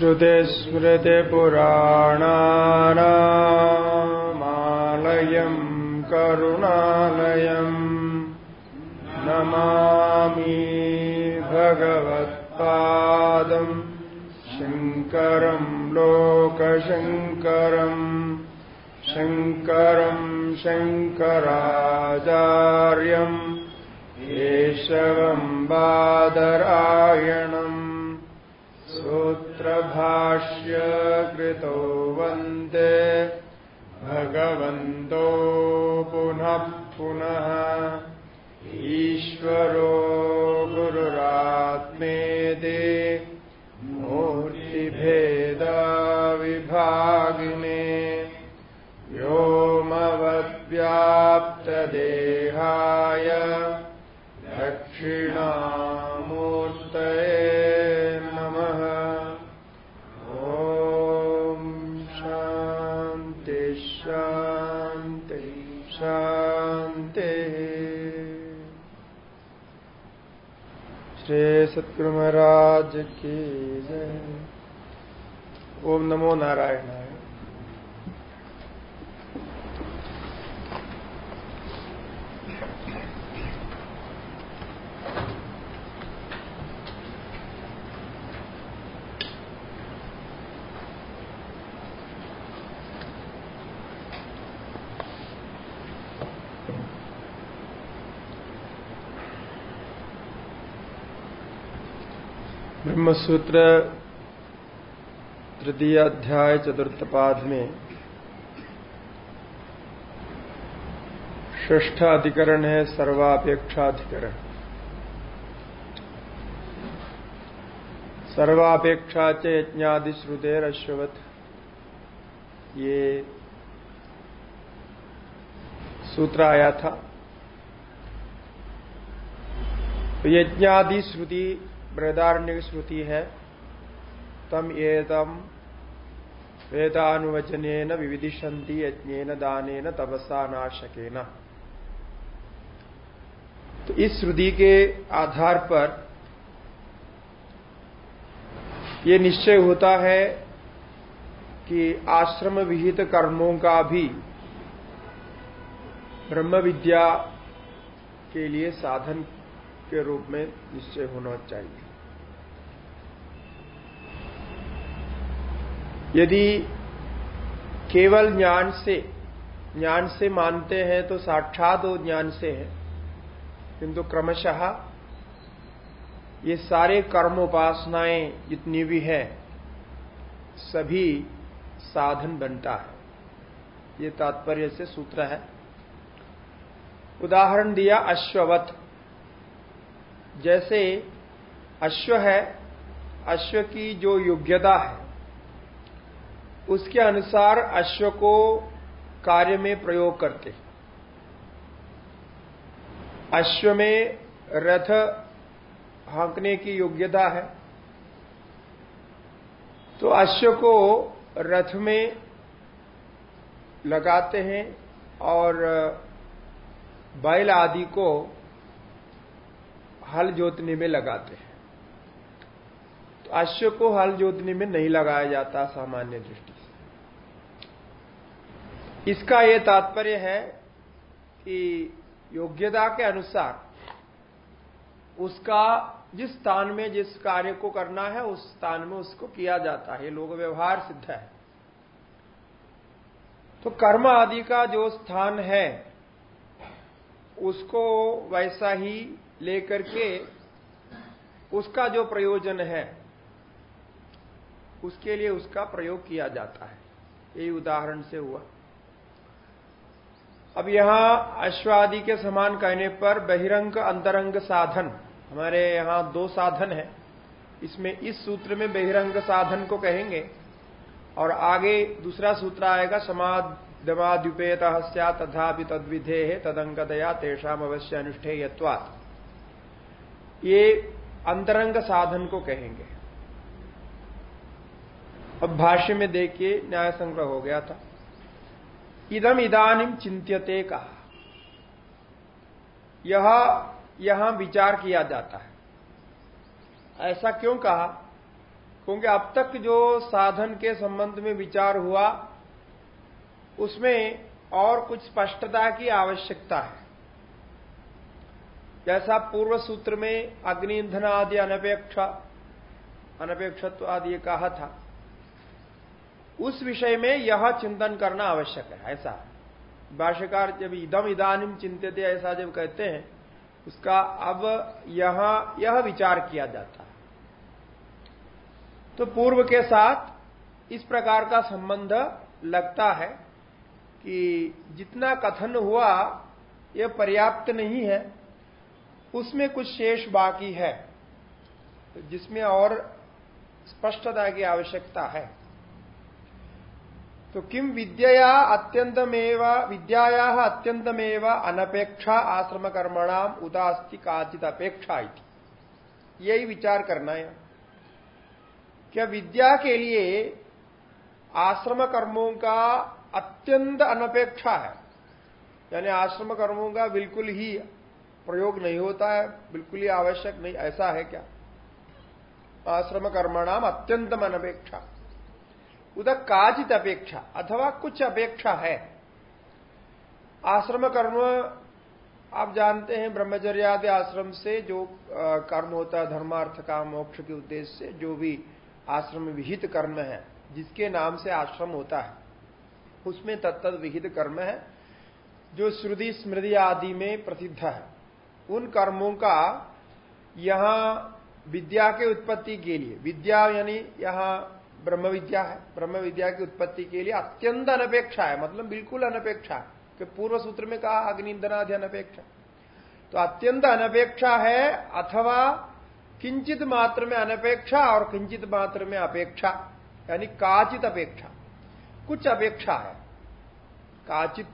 श्रुतिस्मृतिपुराणानामालयम् करुणालयम् नमामि भगवत्पादम् शङ्करम् लोकशङ्करम् शङ्करम् शङ्कराचार्यम् केशवम् बादरायणम् सूत्रभाष्य कृतो वंदे पुनः पुनः ईश्वरो व्योमवद्व्याप्तदेहाय दक्षिणामूर्तये नमः। ॐ शान्ति शान्ति, शान्तिः। श्री सतगुरु महाराज की जय। ओम नमो नारायणाय ब्रह्मसूत्र तृतीय अध्याय चतुर्थ पाद में ष्ठ अधिकरण है, सर्वापेक्षाधिकरण। सर्वापेक्षा च यज्ञादि श्रुतेर अश्वत ये सूत्र आया था। यज्ञादि श्रुति बृहदारण्य श्रुति है। तम एतम वेदानुवचन विविधिशंति यज्ञेन, दानेन, तपसा, नाशकेन। तो इस श्रुति के आधार पर ये निश्चय होता है कि आश्रम विहित कर्मों का भी ब्रह्म विद्या के लिए साधन के रूप में निश्चय होना चाहिए। यदि केवल ज्ञान से ज्ञान से मानते हैं तो साक्षात वो ज्ञान से है। किंतु क्रमशः ये सारे कर्म उपासनाएँ जितनी भी है, सभी साधन बनता है। ये तात्पर्य से सूत्र है। उदाहरण दिया अश्ववत। जैसे अश्व है, अश्व की जो योग्यता है उसके अनुसार अश्व को कार्य में प्रयोग करते। अश्व में रथ हाँकने की योग्यता है। तो अश्व को रथ में लगाते हैं और बैल आदि को हल जोतने में लगाते हैं। तो अश्व को हल जोतने में नहीं लगाया जाता सामान्य दृष्टि इसका यह तात्पर्य है कि योग्यता के अनुसार उसका जिस स्थान में जिस कार्य को करना है, उस स्थान में उसको किया जाता है। लोग व्यवहार सिद्ध है। तो कर्म आदि का जो स्थान है, उसको वैसा ही लेकर के उसका जो प्रयोजन है, उसके लिए उसका प्रयोग किया जाता है। यही उदाहरण से हुआ। अब यहाँ अश्वादि के समान कहने पर बहिरंग अंतरंग साधन। हमारे यहाँ दो साधन है। इसमें इस सूत्र में बहिरंग साधन को कहेंगे और आगे दूसरा सूत्र आएगा समाध दमाद्युपेत हस्या तथा तद्विधे है तदंगतया तेषाम अवश्य अनुष्ठेयत्वात्। ये अंतरंग साधन को कहेंगे। अब भाष्य में देखिए, न्याय संग्रह हो गया था। इदम इदानिम चिंत्यते कहा यह यहाँ विचार किया जाता है। ऐसा क्यों कहा? क्योंकि अब तक जो साधन के संबंध में विचार हुआ, उसमें और कुछ स्पष्टता की आवश्यकता है। जैसा पूर्व सूत्र में अग्नि ईंधन आदि अनपेक्षा, अनपेक्षत्व आदि कहा था उस विषय में यह चिंतन करना आवश्यक है, ऐसा। भाष्यकार जब इदम इदानिम चिंतित, ऐसा जब कहते हैं, उसका अब यहाँ, यह विचार किया जाता है। तो पूर्व के साथ इस प्रकार का संबंध लगता है कि जितना कथन हुआ, यह पर्याप्त नहीं है। उसमें कुछ शेष बाकी है, जिसमें और स्पष्टता की आवश्यकता है। तो किम विद्या अत्यंतमेव, विद्याया अत्यंतमेव अनपेक्षा आश्रम कर्मणाम उदास्ति काचित अपेक्षा यही विचार करना है। क्या विद्या के लिए आश्रम कर्मों का अत्यंत अनपेक्षा है? यानी आश्रम कर्मों का बिल्कुल ही प्रयोग नहीं होता है, बिल्कुल ही आवश्यक नहीं, ऐसा है क्या? आश्रम कर्मणाम अत्यंतम अनपेक्षा। उधर काचित अपेक्षा अथवा कुछ अपेक्षा है। आश्रम कर्म, आप जानते हैं ब्रह्मचर्य आदि आश्रम से जो कर्म होता है, धर्मार्थ का मोक्ष के उद्देश्य से जो भी आश्रम विहित कर्म है, जिसके नाम से आश्रम होता है, उसमें तत्त विहित कर्म है, जो श्रुति, स्मृति आदि में प्रसिद्ध है। उन कर्मों का यहाँ विद्या के उत्पत्ति के लिए, विद्या यानी यहाँ ब्रह्म विद्या है। ब्रह्म विद्या की उत्पत्ति के लिए अत्यंत अनपेक्षा है। मतलब बिल्कुल अनपेक्षा है। कि पूर्व सूत्र में कहा अग्निंदनाधि अनपेक्षा। तो अत्यंत अनपेक्षा है अथवा किंचित मात्र में अनपेक्षा और किंचित मात्र में अपेक्षा। यानी काचित अपेक्षा। कुछ अपेक्षा है। काचित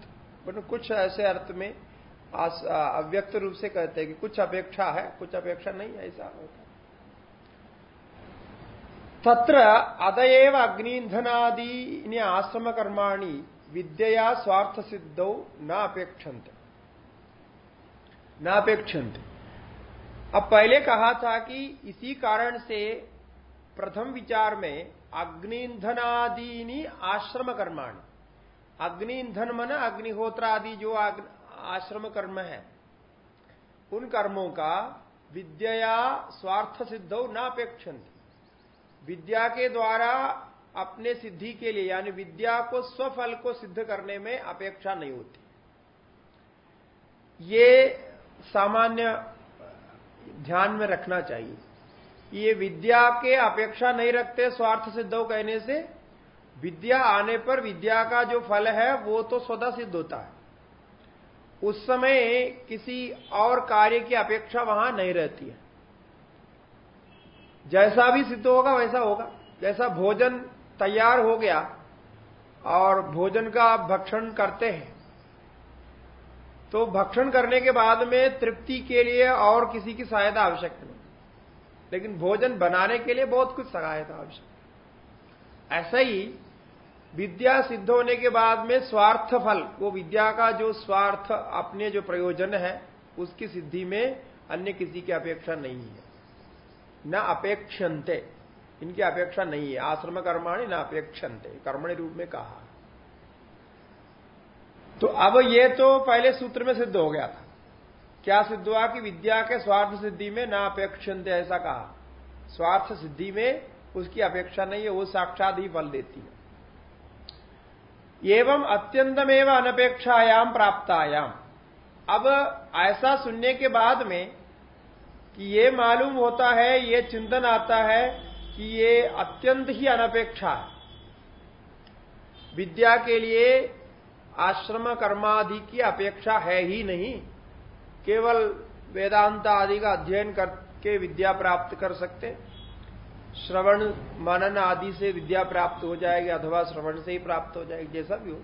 कुछ ऐसे अर्थ में अव्यक्त रूप से कहते हैं कि कुछ अपेक्षा है, कुछ अपेक्षा नहीं ऐसा होता तत्र अग्निधनादीनि आश्रम कर्माणी विद्या स्वार्थ सिद्धौ न अब पहले कहा था कि इसी कारण से प्रथम विचार में अग्निधनादीनी आश्रम कर्माणी अग्निधन मन अग्निहोत्र आदि जो आश्रम कर्म है, उन कर्मों का विद्या स्वार्थ सिद्धौ न विद्या के द्वारा अपने सिद्धि के लिए, यानी विद्या को स्वफल को सिद्ध करने में अपेक्षा नहीं होती। ये सामान्य ध्यान में रखना चाहिए ये विद्या के अपेक्षा नहीं रखते स्वार्थ सिद्ध कहने से। विद्या आने पर विद्या का जो फल है, वो तो स्वतः सिद्ध होता है। उस समय किसी और कार्य की अपेक्षा वहाँ नहीं रहती है। जैसा भी सिद्ध होगा, वैसा होगा। जैसा भोजन तैयार हो गया और भोजन का आप भक्षण करते हैं तो भक्षण करने के बाद में तृप्ति के लिए और किसी की सहायता आवश्यक नहीं। लेकिन भोजन बनाने के लिए बहुत कुछ सहायता आवश्यक ऐसा ही विद्या सिद्ध होने के बाद में स्वार्थ फल, वो विद्या का जो स्वार्थ अपने जो प्रयोजन है, उसकी सिद्धि में अन्य किसी की अपेक्षा नहीं है। न अपेक्षन्ते। इनकी अपेक्षा नहीं है। आश्रम कर्माणी न अपेक्षन्ते। कर्मणि रूप में कहा। तो अब ये तो पहले सूत्र में सिद्ध हो गया था। क्या सिद्ध हुआ कि विद्या के स्वार्थ सिद्धि में न अपेक्षन्ते ऐसा कहा। स्वार्थ सिद्धि में उसकी अपेक्षा नहीं है, वो साक्षात ही फल देती है। एवं अत्यंतमेव अनपेक्षायाम प्राप्तायाम अब ऐसा सुनने के बाद में कि ये मालूम होता है, ये चिंतन आता है कि ये अत्यंत ही अनपेक्षा है। विद्या के लिए आश्रम कर्मादि की अपेक्षा है ही नहीं। केवल वेदांत आदि का अध्ययन करके विद्या प्राप्त कर सकते। श्रवण मनन आदि से विद्या प्राप्त हो जाएगी अथवा श्रवण से ही प्राप्त हो जाएगी जैसा भी हो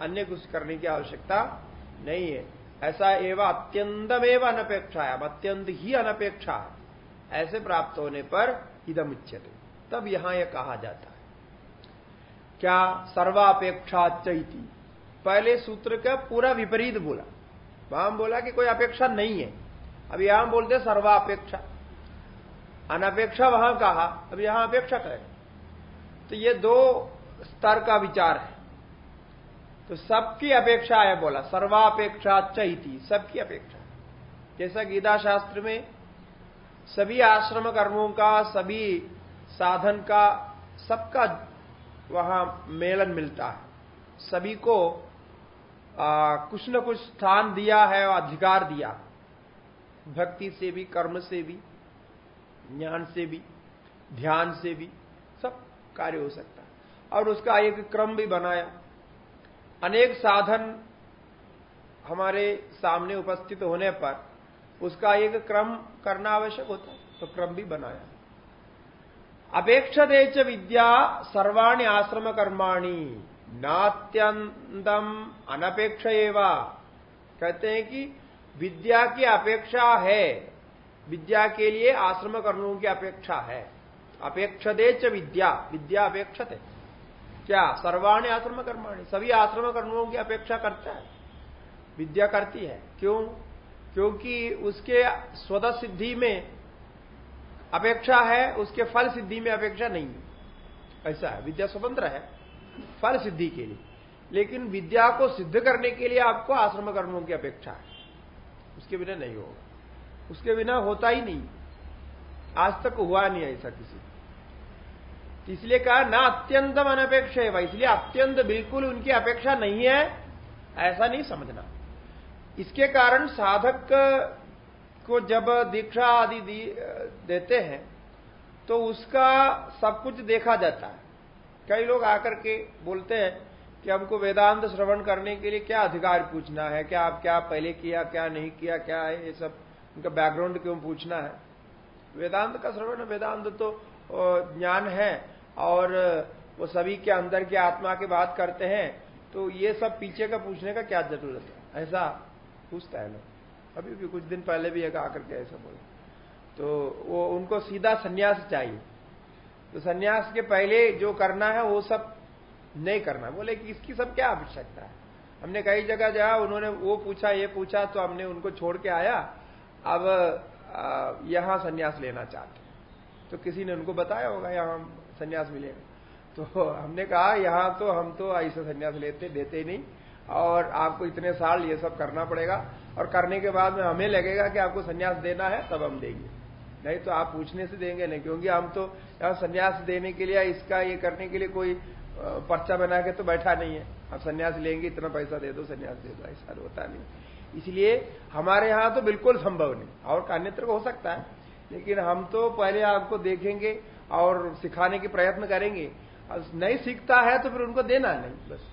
अन्य कुछ करने की आवश्यकता नहीं है। ऐसा एवं अत्यंतमेव अनपेक्षा है अत्यंत ही अनपेक्षा, ऐसे प्राप्त होने पर इदम इच्छते। तब यहाँ यह कहा जाता है। क्या सर्वापेक्षा चैती पहले सूत्र का पूरा विपरीत बोला। वहाँ बोला कि कोई अपेक्षा नहीं है। अब यहाँ बोलते सर्वापेक्षा। अनपेक्षा वहाँ कहा, अब यहाँ अपेक्षा करें। तो ये दो स्तर का विचार है। तो सबकी अपेक्षा है बोला सर्वापेक्षा चैती सबकी अपेक्षा। जैसा गीता शास्त्र में सभी आश्रम कर्मों का सभी साधन का सबका वहाँ मेलन मिलता है। सभी को आ, कुछ न कुछ स्थान दिया है और अधिकार दिया। भक्ति से भी कर्म से भी ज्ञान से भी ध्यान से भी सब कार्य हो सकता है। और उसका एक क्रम भी बनाया। अनेक साधन हमारे सामने उपस्थित होने पर उसका एक क्रम करना आवश्यक होता है तो क्रम भी बनाया। अपेक्षते च विद्या सर्वाणी आश्रम कर्माणी नात्यंतम अनपेक्ष कहते हैं कि विद्या की अपेक्षा है, विद्या के लिए आश्रम कर्मों की अपेक्षा है। अपेक्षते च विद्या विद्या अपेक्षते। क्या? सर्वाणी आश्रम कर्माणी सभी आश्रम कर्मों की अपेक्षा करता है। विद्या करती है। क्यों? क्योंकि उसके स्वद सिद्धि में अपेक्षा है, उसके फल सिद्धि में अपेक्षा नहीं है। ऐसा है। विद्या स्वतंत्र है फल सिद्धि के लिए। लेकिन विद्या को सिद्ध करने के लिए आपको आश्रम कर्मों की अपेक्षा है। उसके बिना नहीं होगा। उसके बिना होता ही नहीं। आज तक हुआ नहीं ऐसा किसी तो इसलिए कहा ना अत्यंतम अनपेक्ष है इसलिए अत्यंत बिल्कुल उनकी अपेक्षा नहीं है ऐसा नहीं समझना। इसके कारण साधक को जब दीक्षा आदि दी, देते हैं तो उसका सब कुछ देखा जाता है। कई लोग आकर के बोलते हैं कि हमको वेदांत श्रवण करने के लिए क्या अधिकार पूछना है क्या आप क्या पहले किया क्या नहीं किया क्या है ये सब उनका बैकग्राउंड क्यों पूछना है? वेदांत का श्रवण वेदांत तो ज्ञान है। और वो सभी के अंदर की आत्मा की बात करते हैं तो ये सब पीछे का पूछने का क्या ज़रूरत है? ऐसा पूछता है लोग। अभी भी कुछ दिन पहले भी एक आकर के ऐसा बोले। तो वो, उनको सीधा संन्यास चाहिए। तो संन्यास के पहले जो करना है, वो सब नहीं करना। बोले कि इसकी सब क्या आवश्यकता है? हमने कई जगह जाया उन्होंने वो पूछा, ये पूछा तो हमने उनको छोड़ के आया। अब यहाँ संन्यास लेना चाहते तो किसी ने उनको बताया होगा, यहाँ संन्यास मिलेगा। तो हमने कहा, यहाँ तो हम तो ऐसा संन्यास लेते, देते नहीं और आपको इतने साल ये सब करना पड़ेगा और करने के बाद में हमें लगेगा कि आपको संन्यास देना है, तब हम देंगे। नहीं तो आप पूछने से देंगे नहीं, क्योंकि हम तो यहाँ संन्यास देने के लिए, इसका ये करने के लिए कोई पर्चा बना के तो बैठा नहीं है। आप संन्यास लेंगे, इतना पैसा दे दो, संन्यास दे दो, ऐसा होता नहीं इसलिए हमारे यहाँ तो बिल्कुल संभव नहीं। और अन्यत्र हो सकता है, लेकिन हम तो पहले आपको देखेंगे और सिखाने के प्रयत्न करेंगे। नहीं सीखता है तो फिर उनको देना नहीं, बस।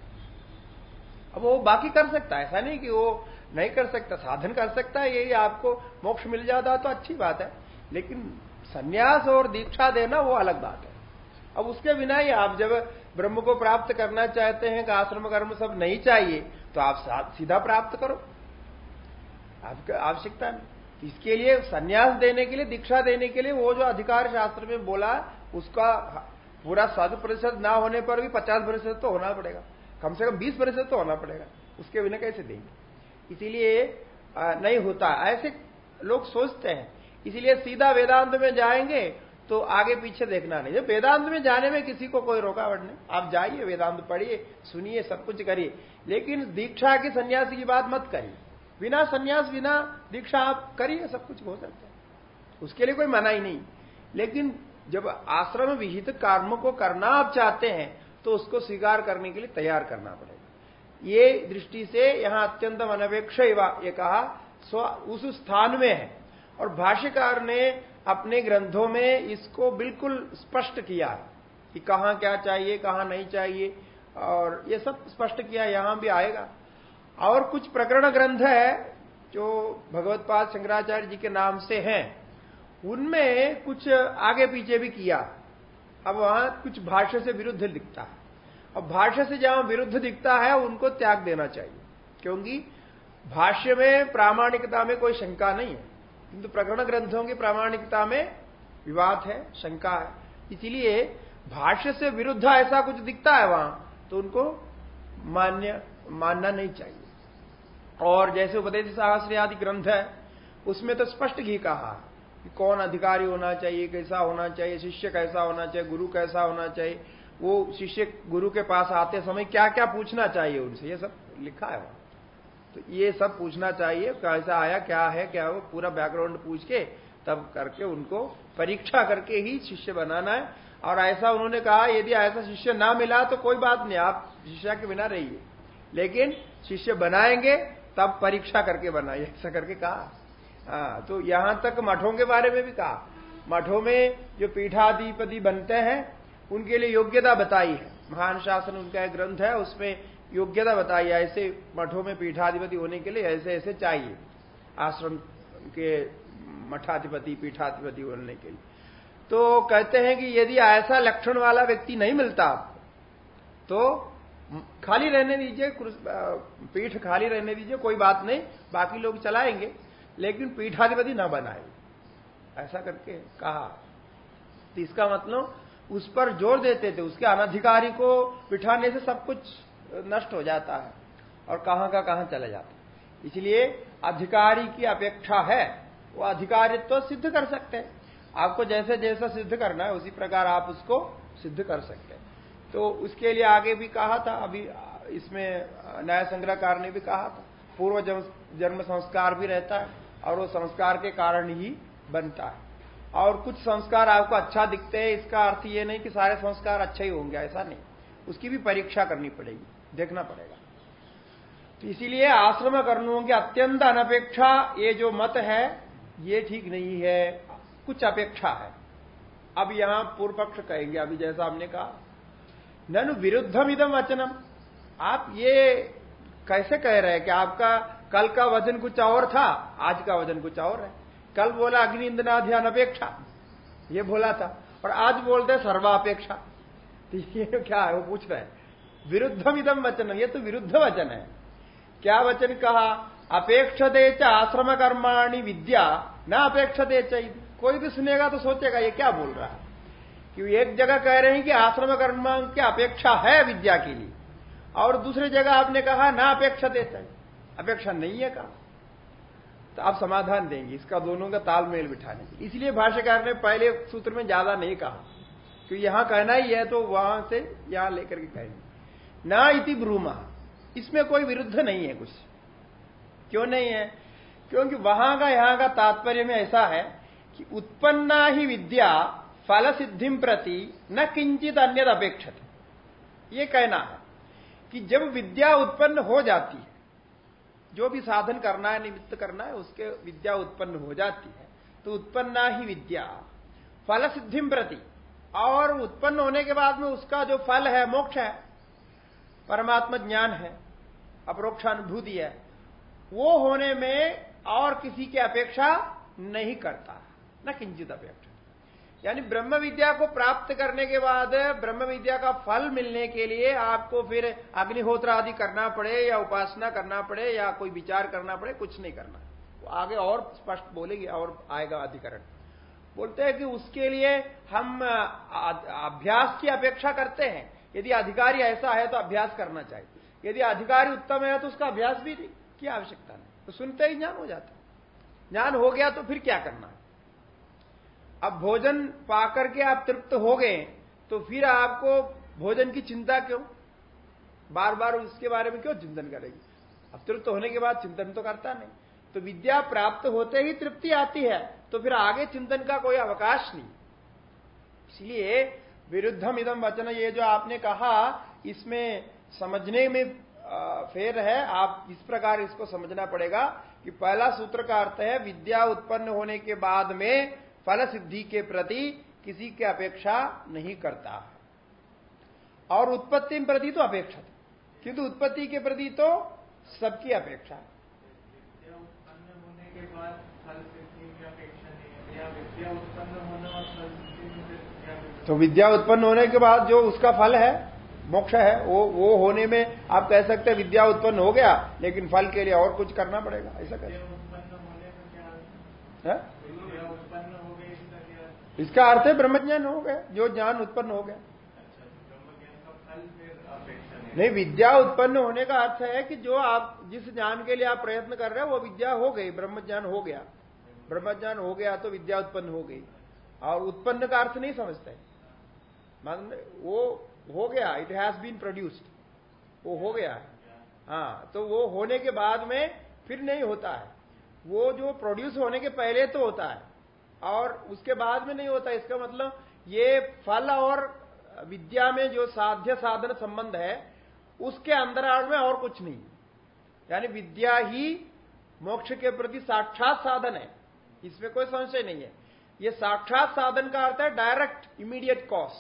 अब वो बाकी कर सकता है। ऐसा नहीं कि वो नहीं कर सकता, साधन कर सकता है, यही आपको मोक्ष मिल जाता तो अच्छी बात है। लेकिन सन्यास और दीक्षा देना वो अलग बात है। अब उसके बिना ही आप जब ब्रह्म को प्राप्त करना चाहते हैं, कि आश्रम कर्म सब नहीं चाहिए तो आप सीधा प्राप्त करो। आपका आवश्यकता नहीं। इसके लिए, सन्यास देने के लिए, दीक्षा देने के लिए वो जो अधिकार शास्त्र में बोला, उसका पूरा शत प्रतिशत ना होने पर भी पचास प्रतिशत तो होना पड़ेगा। कम से कम बीस प्रतिशत तो होना पड़ेगा। उसके बिना कैसे देंगे? इसीलिए नहीं होता। ऐसे लोग सोचते हैं। इसीलिए सीधा वेदांत में जाएँगे तो आगे पीछे देखना नहीं। वेदांत में जाने में किसी को कोई रोकावट नहीं। आप जाइए, वेदांत पढ़िए, सुनिए, सब कुछ करिए। लेकिन दीक्षा की सन्यासी की बात मत करिए। बिना संन्यास, बिना दीक्षा आप करिए सब कुछ हो सकता है। उसके लिए कोई मना ही नहीं। लेकिन जब आश्रम विहित कर्म को करना आप चाहते हैं तो उसको स्वीकार करने के लिए तैयार करना पड़ेगा। ये दृष्टि से यहाँ अत्यंत अनपेक्ष ये कहा, स्व उस स्थान में है। और भाष्यकार ने अपने ग्रंथों में इसको बिल्कुल स्पष्ट किया कि कहाँ क्या चाहिए, कहाँ नहीं चाहिए, और ये सब स्पष्ट किया, यहाँ भी आएगा। और कुछ प्रकरण ग्रंथ है जो भगवतपाद शंकराचार्य जी के नाम से हैं। उनमें कुछ आगे पीछे भी किया। अब वहाँ कुछ भाष्य से विरुद्ध दिखता है अब भाष्य से जहाँ विरुद्ध दिखता है, उनको त्याग देना चाहिए। क्योंकि भाष्य में प्रामाणिकता में कोई शंका नहीं है। किंतु प्रकरण ग्रंथों की प्रामाणिकता में विवाद है, शंका है। इसीलिए भाष्य से विरुद्ध ऐसा कुछ दिखता है वहाँ तो उनको मान्य, मानना नहीं चाहिए। और जैसे उपदेश सहस्र आदि ग्रंथ है, उसमें तो स्पष्ट घी कहा कि कौन अधिकारी होना चाहिए, कैसा होना चाहिए, शिष्य कैसा होना चाहिए, गुरु कैसा होना चाहिए, वो शिष्य गुरु के पास आते समय क्या क्या पूछना चाहिए उनसे, ये सब लिखा है तो ये सब पूछना चाहिए, कैसा आया, क्या है, क्या वो पूरा बैकग्राउंड पूछ के, तब करके उनको परीक्षा करके ही शिष्य बनाना है। और ऐसा उन्होंने कहा, यदि ऐसा शिष्य ना मिला तो कोई बात नहीं, आप शिष्य के बिना रहिए। लेकिन शिष्य बनाएँगे तब परीक्षा करके बनाइए ऐसा करके कहा। हाँ तो यहाँ तक मठों के बारे में भी कहा। मठों में जो पीठाधिपति बनते हैं, उनके लिए योग्यता बताई है। महान शासन उनका एक ग्रंथ है, उसमें योग्यता बताई है। ऐसे मठों में पीठाधिपति होने के लिए ऐसे ऐसे चाहिए। आश्रम के मठाधिपति, पीठाधिपति बनने के लिए। तो कहते हैं कि यदि ऐसा लक्षण वाला व्यक्ति नहीं मिलता तो खाली रहने दीजिए पीठ खाली रहने दीजिए, कोई बात नहीं, बाकी लोग चलाएँगे, लेकिन पीठाधिपति न बनाए। ऐसा करके कहा। तो इसका मतलब उस पर ज़ोर देते थे, उसके अनधिकारी को बिठाने से सब कुछ नष्ट हो जाता है, और कहाँ का कहाँ चला जाता है। इसलिए अधिकारी की अपेक्षा है, वो अधिकारित्व तो सिद्ध कर सकते हैं। आपको जैसे जैसा सिद्ध करना है, उसी प्रकार आप उसको सिद्ध कर सकते हैं। तो उसके लिए आगे भी कहा था, अभी इसमें न्याय संग्रहकार ने भी कहा था। पूर्व जन्म संस्कार भी रहता है और वो संस्कार के कारण ही बनता है। और कुछ संस्कार आपको अच्छा दिखते हैं, इसका अर्थ ये नहीं कि सारे संस्कार अच्छे ही होंगे, ऐसा नहीं। उसकी भी परीक्षा करनी पड़ेगी, देखना पड़ेगा। तो इसीलिए आश्रम कर्णों की अत्यंत अनपेक्षा ये जो मत है, ये ठीक नहीं है, कुछ अपेक्षा है। अब यहाँ पूर्व पक्ष कहेंगे, अभी जैसा हमने कहा ननु विरुद्धम इदम वचनम। आप ये कैसे कह रहे हैं कि आपका कल का वज़न कुछ और था, आज का वज़न कुछ और है? कल बोला अग्नि इंदना ध्यान अपेक्षा ये बोला था, और आज बोलते सर्वापेक्षा। तो ये क्या है, वो पूछ रहे विरुद्धम इदम वचन ये तो विरुद्ध वचन है। क्या वचन कहा? अपेक्षते च आश्रम कर्माणी विद्या, न अपेक्षते च कोई भी सुनेगा तो सोचेगा, ये क्या बोल रहा है? कि एक जगह कह रहे हैं कि आश्रम कर्म की अपेक्षा है विद्या के लिए। और दूसरी जगह आपने कहा, ना अपेक्षा देता अपेक्षा नहीं है कहा। तो आप समाधान देंगे, इसका दोनों का तालमेल बिठाने के इसलिए भाष्यकार ने पहले सूत्र में ज़्यादा नहीं कहा। क्योंकि यहाँ कहना ही है तो वहाँ से यहाँ लेकर के कहेंगे। ना इति ब्रूमा। इसमें कोई विरुद्ध नहीं है कुछ। क्यों नहीं है? क्योंकि वहाँ का, यहाँ का तात्पर्य में ऐसा है कि उत्पन्ना ही विद्या फल सिद्धि प्रति न किंचित अन्य अपेक्षित। ये कहना है कि जब विद्या उत्पन्न हो जाती है, जो भी साधन करना है, निमित्त करना है, उसके विद्या उत्पन्न हो जाती है तो उत्पन्ना ही विद्या। फल सिद्धि प्रति और उत्पन्न होने के बाद में उसका जो फल है, मोक्ष है, परमात्मा ज्ञान है, अपरोक्षानुभूति है, वो होने में और किसी की अपेक्षा नहीं करता, न किंचित अपेक्षा। यानी ब्रह्म विद्या को प्राप्त करने के बाद ब्रह्म विद्या का फल मिलने के लिए आपको फिर अग्निहोत्र आदि करना पड़े या उपासना करना पड़े या कोई विचार करना पड़े, कुछ नहीं करना। वो आगे और स्पष्ट बोलेगी और आएगा अधिकरण। बोलते हैं कि उसके लिए हम अभ्यास की अपेक्षा करते हैं। यदि अधिकारी ऐसा है तो अभ्यास करना चाहिए। यदि अधिकारी उत्तम है तो उसका अभ्यास भी की आवश्यकता नहीं। तो सुनते ही ज्ञान हो जाता ज्ञान हो गया तो फिर क्या करना? अब भोजन पाकर के आप तृप्त हो गए तो फिर आपको भोजन की चिंता क्यों? बार बार उसके बारे में क्यों चिंतन करेगी? अब तृप्त होने के बाद चिंतन तो करता नहीं। तो विद्या प्राप्त होते ही तृप्ति आती है तो फिर आगे चिंतन का कोई अवकाश नहीं। इसलिए विरुद्धम इदम वचन, ये जो आपने कहा, इसमें समझने में फेर है। आप इस प्रकार इसको समझना पड़ेगा कि पहला सूत्र का अर्थ है, विद्या उत्पन्न होने के बाद में फल सिद्धि के प्रति किसी की अपेक्षा नहीं करता। और उत्पत्ति प्रति तो अपेक्षा किंतु उत्पत्ति के प्रति तो सबकी अपेक्षा। तो विद्या उत्पन्न होने के बाद जो उसका फल है मोक्ष है वो वो होने में आप कह सकते हैं विद्या उत्पन्न हो गया लेकिन फल के लिए और कुछ करना पड़ेगा। ऐसा कैसे? इसका अर्थ है ब्रह्मज्ञान हो गया, जो ज्ञान उत्पन्न हो गया। नहीं, विद्या उत्पन्न होने का अर्थ है कि जो आप, जिस ज्ञान के लिए आप प्रयत्न कर रहे हो, वो विद्या हो गई ब्रह्म ज्ञान हो गया। ब्रह्म ज्ञान हो गया तो विद्या उत्पन्न हो गई। और उत्पन्न का अर्थ नहीं समझते मान, वो हो गया इट हैज़ बीन प्रोड्यूस्ड वो हो गया हाँ। तो वो होने के बाद में फिर नहीं होता है। वो जो प्रोड्यूस होने के पहले तो होता है। और उसके बाद में नहीं होता, इसका मतलब ये फल और विद्या में जो साध्य साधन संबंध है, उसके अंदराल में और कुछ नहीं। यानी विद्या ही मोक्ष के प्रति साक्षात साधन है। इसमें कोई संशय नहीं है। ये साक्षात साधन का अर्थ है डायरेक्ट इमीडिएट कॉज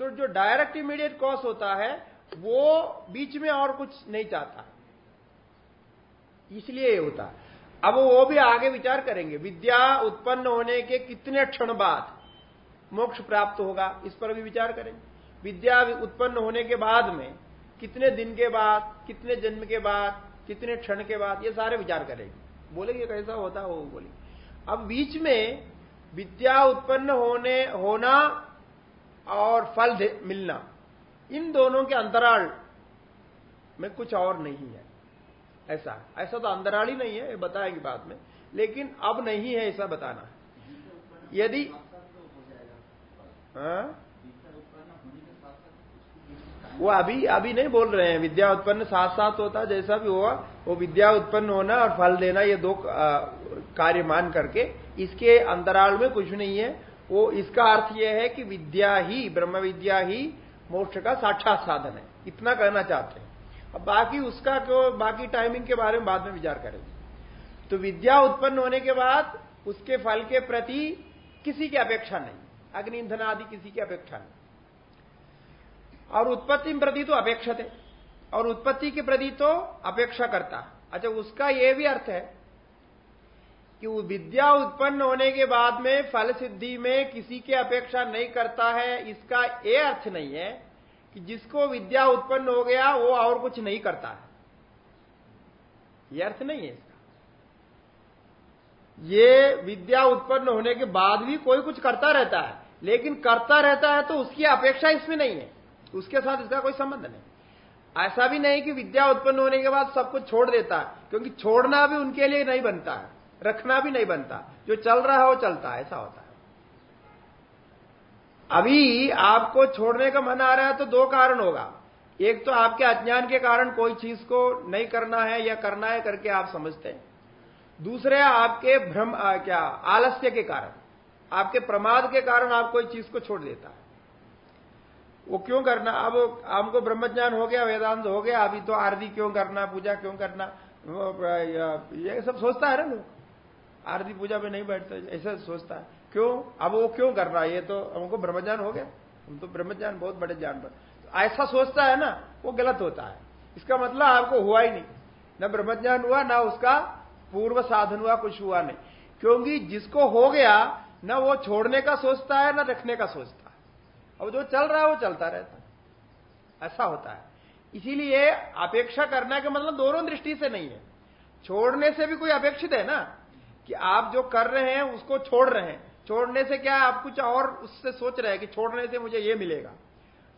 सो जो डायरेक्ट इमीडिएट कॉज होता है, वो बीच में और कुछ नहीं चाहता। इसलिए होता है। अब वो भी आगे विचार करेंगे। विद्या उत्पन्न होने के कितने क्षण बाद मोक्ष प्राप्त होगा, इस पर भी विचार करेंगे। विद्या उत्पन्न होने के बाद में कितने दिन के बाद, कितने जन्म के बाद, कितने क्षण के बाद, ये सारे विचार करेंगे। बोलेंगे, कैसा होता है, वो बोलेंगे। अब बीच में विद्या उत्पन्न होने, होना और फल मिलना, इन दोनों के अंतराल में कुछ और नहीं है। ऐसा। ऐसा तो ही नहीं है बताएँगे बाद में। लेकिन अब नहीं है ऐसा बताना। यदि हाँ? वो अभी अभी नहीं बोल रहे हैं। विद्या उत्पन्न साथ साथ होता, जैसा भी हुआ, वो विद्या उत्पन्न होना और फल देना, ये दो कार्य मान करके। इसके अंतराल में कुछ नहीं है। वो, इसका अर्थ यह है कि विद्या ही ब्रह्म विद्या ही मोक्ष का साक्षात साधन है। इतना कहना चाहते हैं। अब बाकी उसका क्यों बाकी टाइमिंग के बारे में बाद में विचार करेंगे। तो विद्या उत्पन्न होने के बाद उसके फल के प्रति किसी की अपेक्षा नहीं। अग्नि ईंधन आदि किसी की अपेक्षा नहीं। और उत्पत्ति प्रति तो अपेक्षित है और उत्पत्ति के प्रति तो अपेक्षा करता। अच्छा उसका यह भी अर्थ है कि विद्या उत्पन्न होने के बाद में फल सिद्धि में किसी की अपेक्षा नहीं करता है, इसका यह अर्थ नहीं है कि जिसको विद्या उत्पन्न हो गया, वो और कुछ नहीं करता है। ये अर्थ नहीं है इसका। ये विद्या उत्पन्न होने के बाद भी कोई कुछ करता रहता है, लेकिन करता रहता है तो उसकी अपेक्षा इसमें नहीं है। उसके साथ इसका कोई संबंध नहीं। ऐसा भी नहीं कि विद्या उत्पन्न होने के बाद सब कुछ छोड़ देता है, क्योंकि छोड़ना भी उनके लिए नहीं बनता है, रखना भी नहीं बनता। जो चल रहा है, वो चलता है, ऐसा होता है। अभी आपको छोड़ने का मन आ रहा है तो दो कारण होगा। एक तो आपके अज्ञान के कारण कोई चीज़ को नहीं करना है या करना है करके आप समझते हैं। दूसरे आपके भ्रम क्या, आलस्य के कारण। आपके प्रमाद के कारण आप कोई चीज़ को छोड़ देता है। वो क्यों करना? अब हमको ब्रह्मज्ञान हो गया, वेदांत हो गया, अभी तो आरती क्यों करना, पूजा क्यों करना? ये सब सोचता है ना लोग। आरती पूजा में नहीं बैठते, ऐसा सोचता है। क्यों? अब वो क्यों कर रहा है? ये तो हमको ब्रह्मज्ञान हो गया। हम तो ब्रह्मज्ञान, बहुत बड़े ज्ञान पर तो ऐसा सोचता है ना, वो गलत होता है। इसका मतलब आपको हुआ ही नहीं। न ब्रह्मज्ञान हुआ, ना उसका पूर्व साधन हुआ, कुछ हुआ नहीं। क्योंकि जिसको हो गया, न वो छोड़ने का सोचता है, न रखने का सोचता है। अब जो चल रहा है, वो चलता रहता है। ऐसा होता है। इसीलिए अपेक्षा करना का मतलब दोनों दृष्टि से नहीं है। छोड़ने से भी कोई अपेक्षित है ना, कि आप जो कर रहे हैं, उसको छोड़ रहे हैं। छोड़ने से क्या आप कुछ और उससे सोच रहे हैं कि छोड़ने से मुझे ये मिलेगा?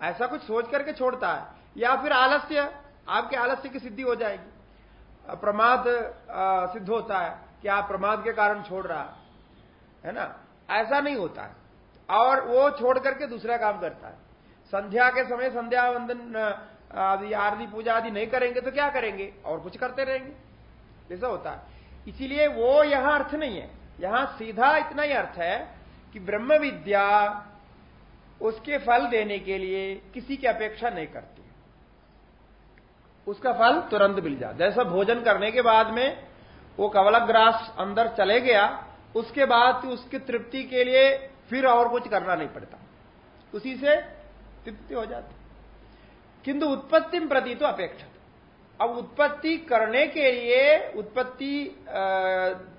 ऐसा कुछ सोच करके छोड़ता है। या फिर आलस्य, आपके आलस्य की सिद्धि हो जाएगी। प्रमाद सिद्ध होता है कि आप प्रमाद के कारण छोड़ रहा है। ना? ऐसा नहीं होता है। और वो छोड़ करके दूसरा काम करता है। संध्या के समय संध्या वंदन आदि, आरती पूजा आदि नहीं करेंगे तो क्या करेंगे? और कुछ करते रहेंगे। ऐसा होता है। इसीलिए वो यहाँ अर्थ नहीं है। यहाँ सीधा इतना ही अर्थ है कि ब्रह्म विद्या उसके फल देने के लिए किसी की अपेक्षा नहीं करती। उसका फल तुरंत मिल जाता जैसा भोजन करने के बाद में वो कवलग्रास अंदर चले गया, उसके बाद उसकी तृप्ति के लिए फिर और कुछ करना नहीं पड़ता। उसी से तृप्ति हो जाती। किंतु उत्पत्ति प्रति तो अपेक्षा अब उत्पत्ति करने के लिए, उत्पत्ति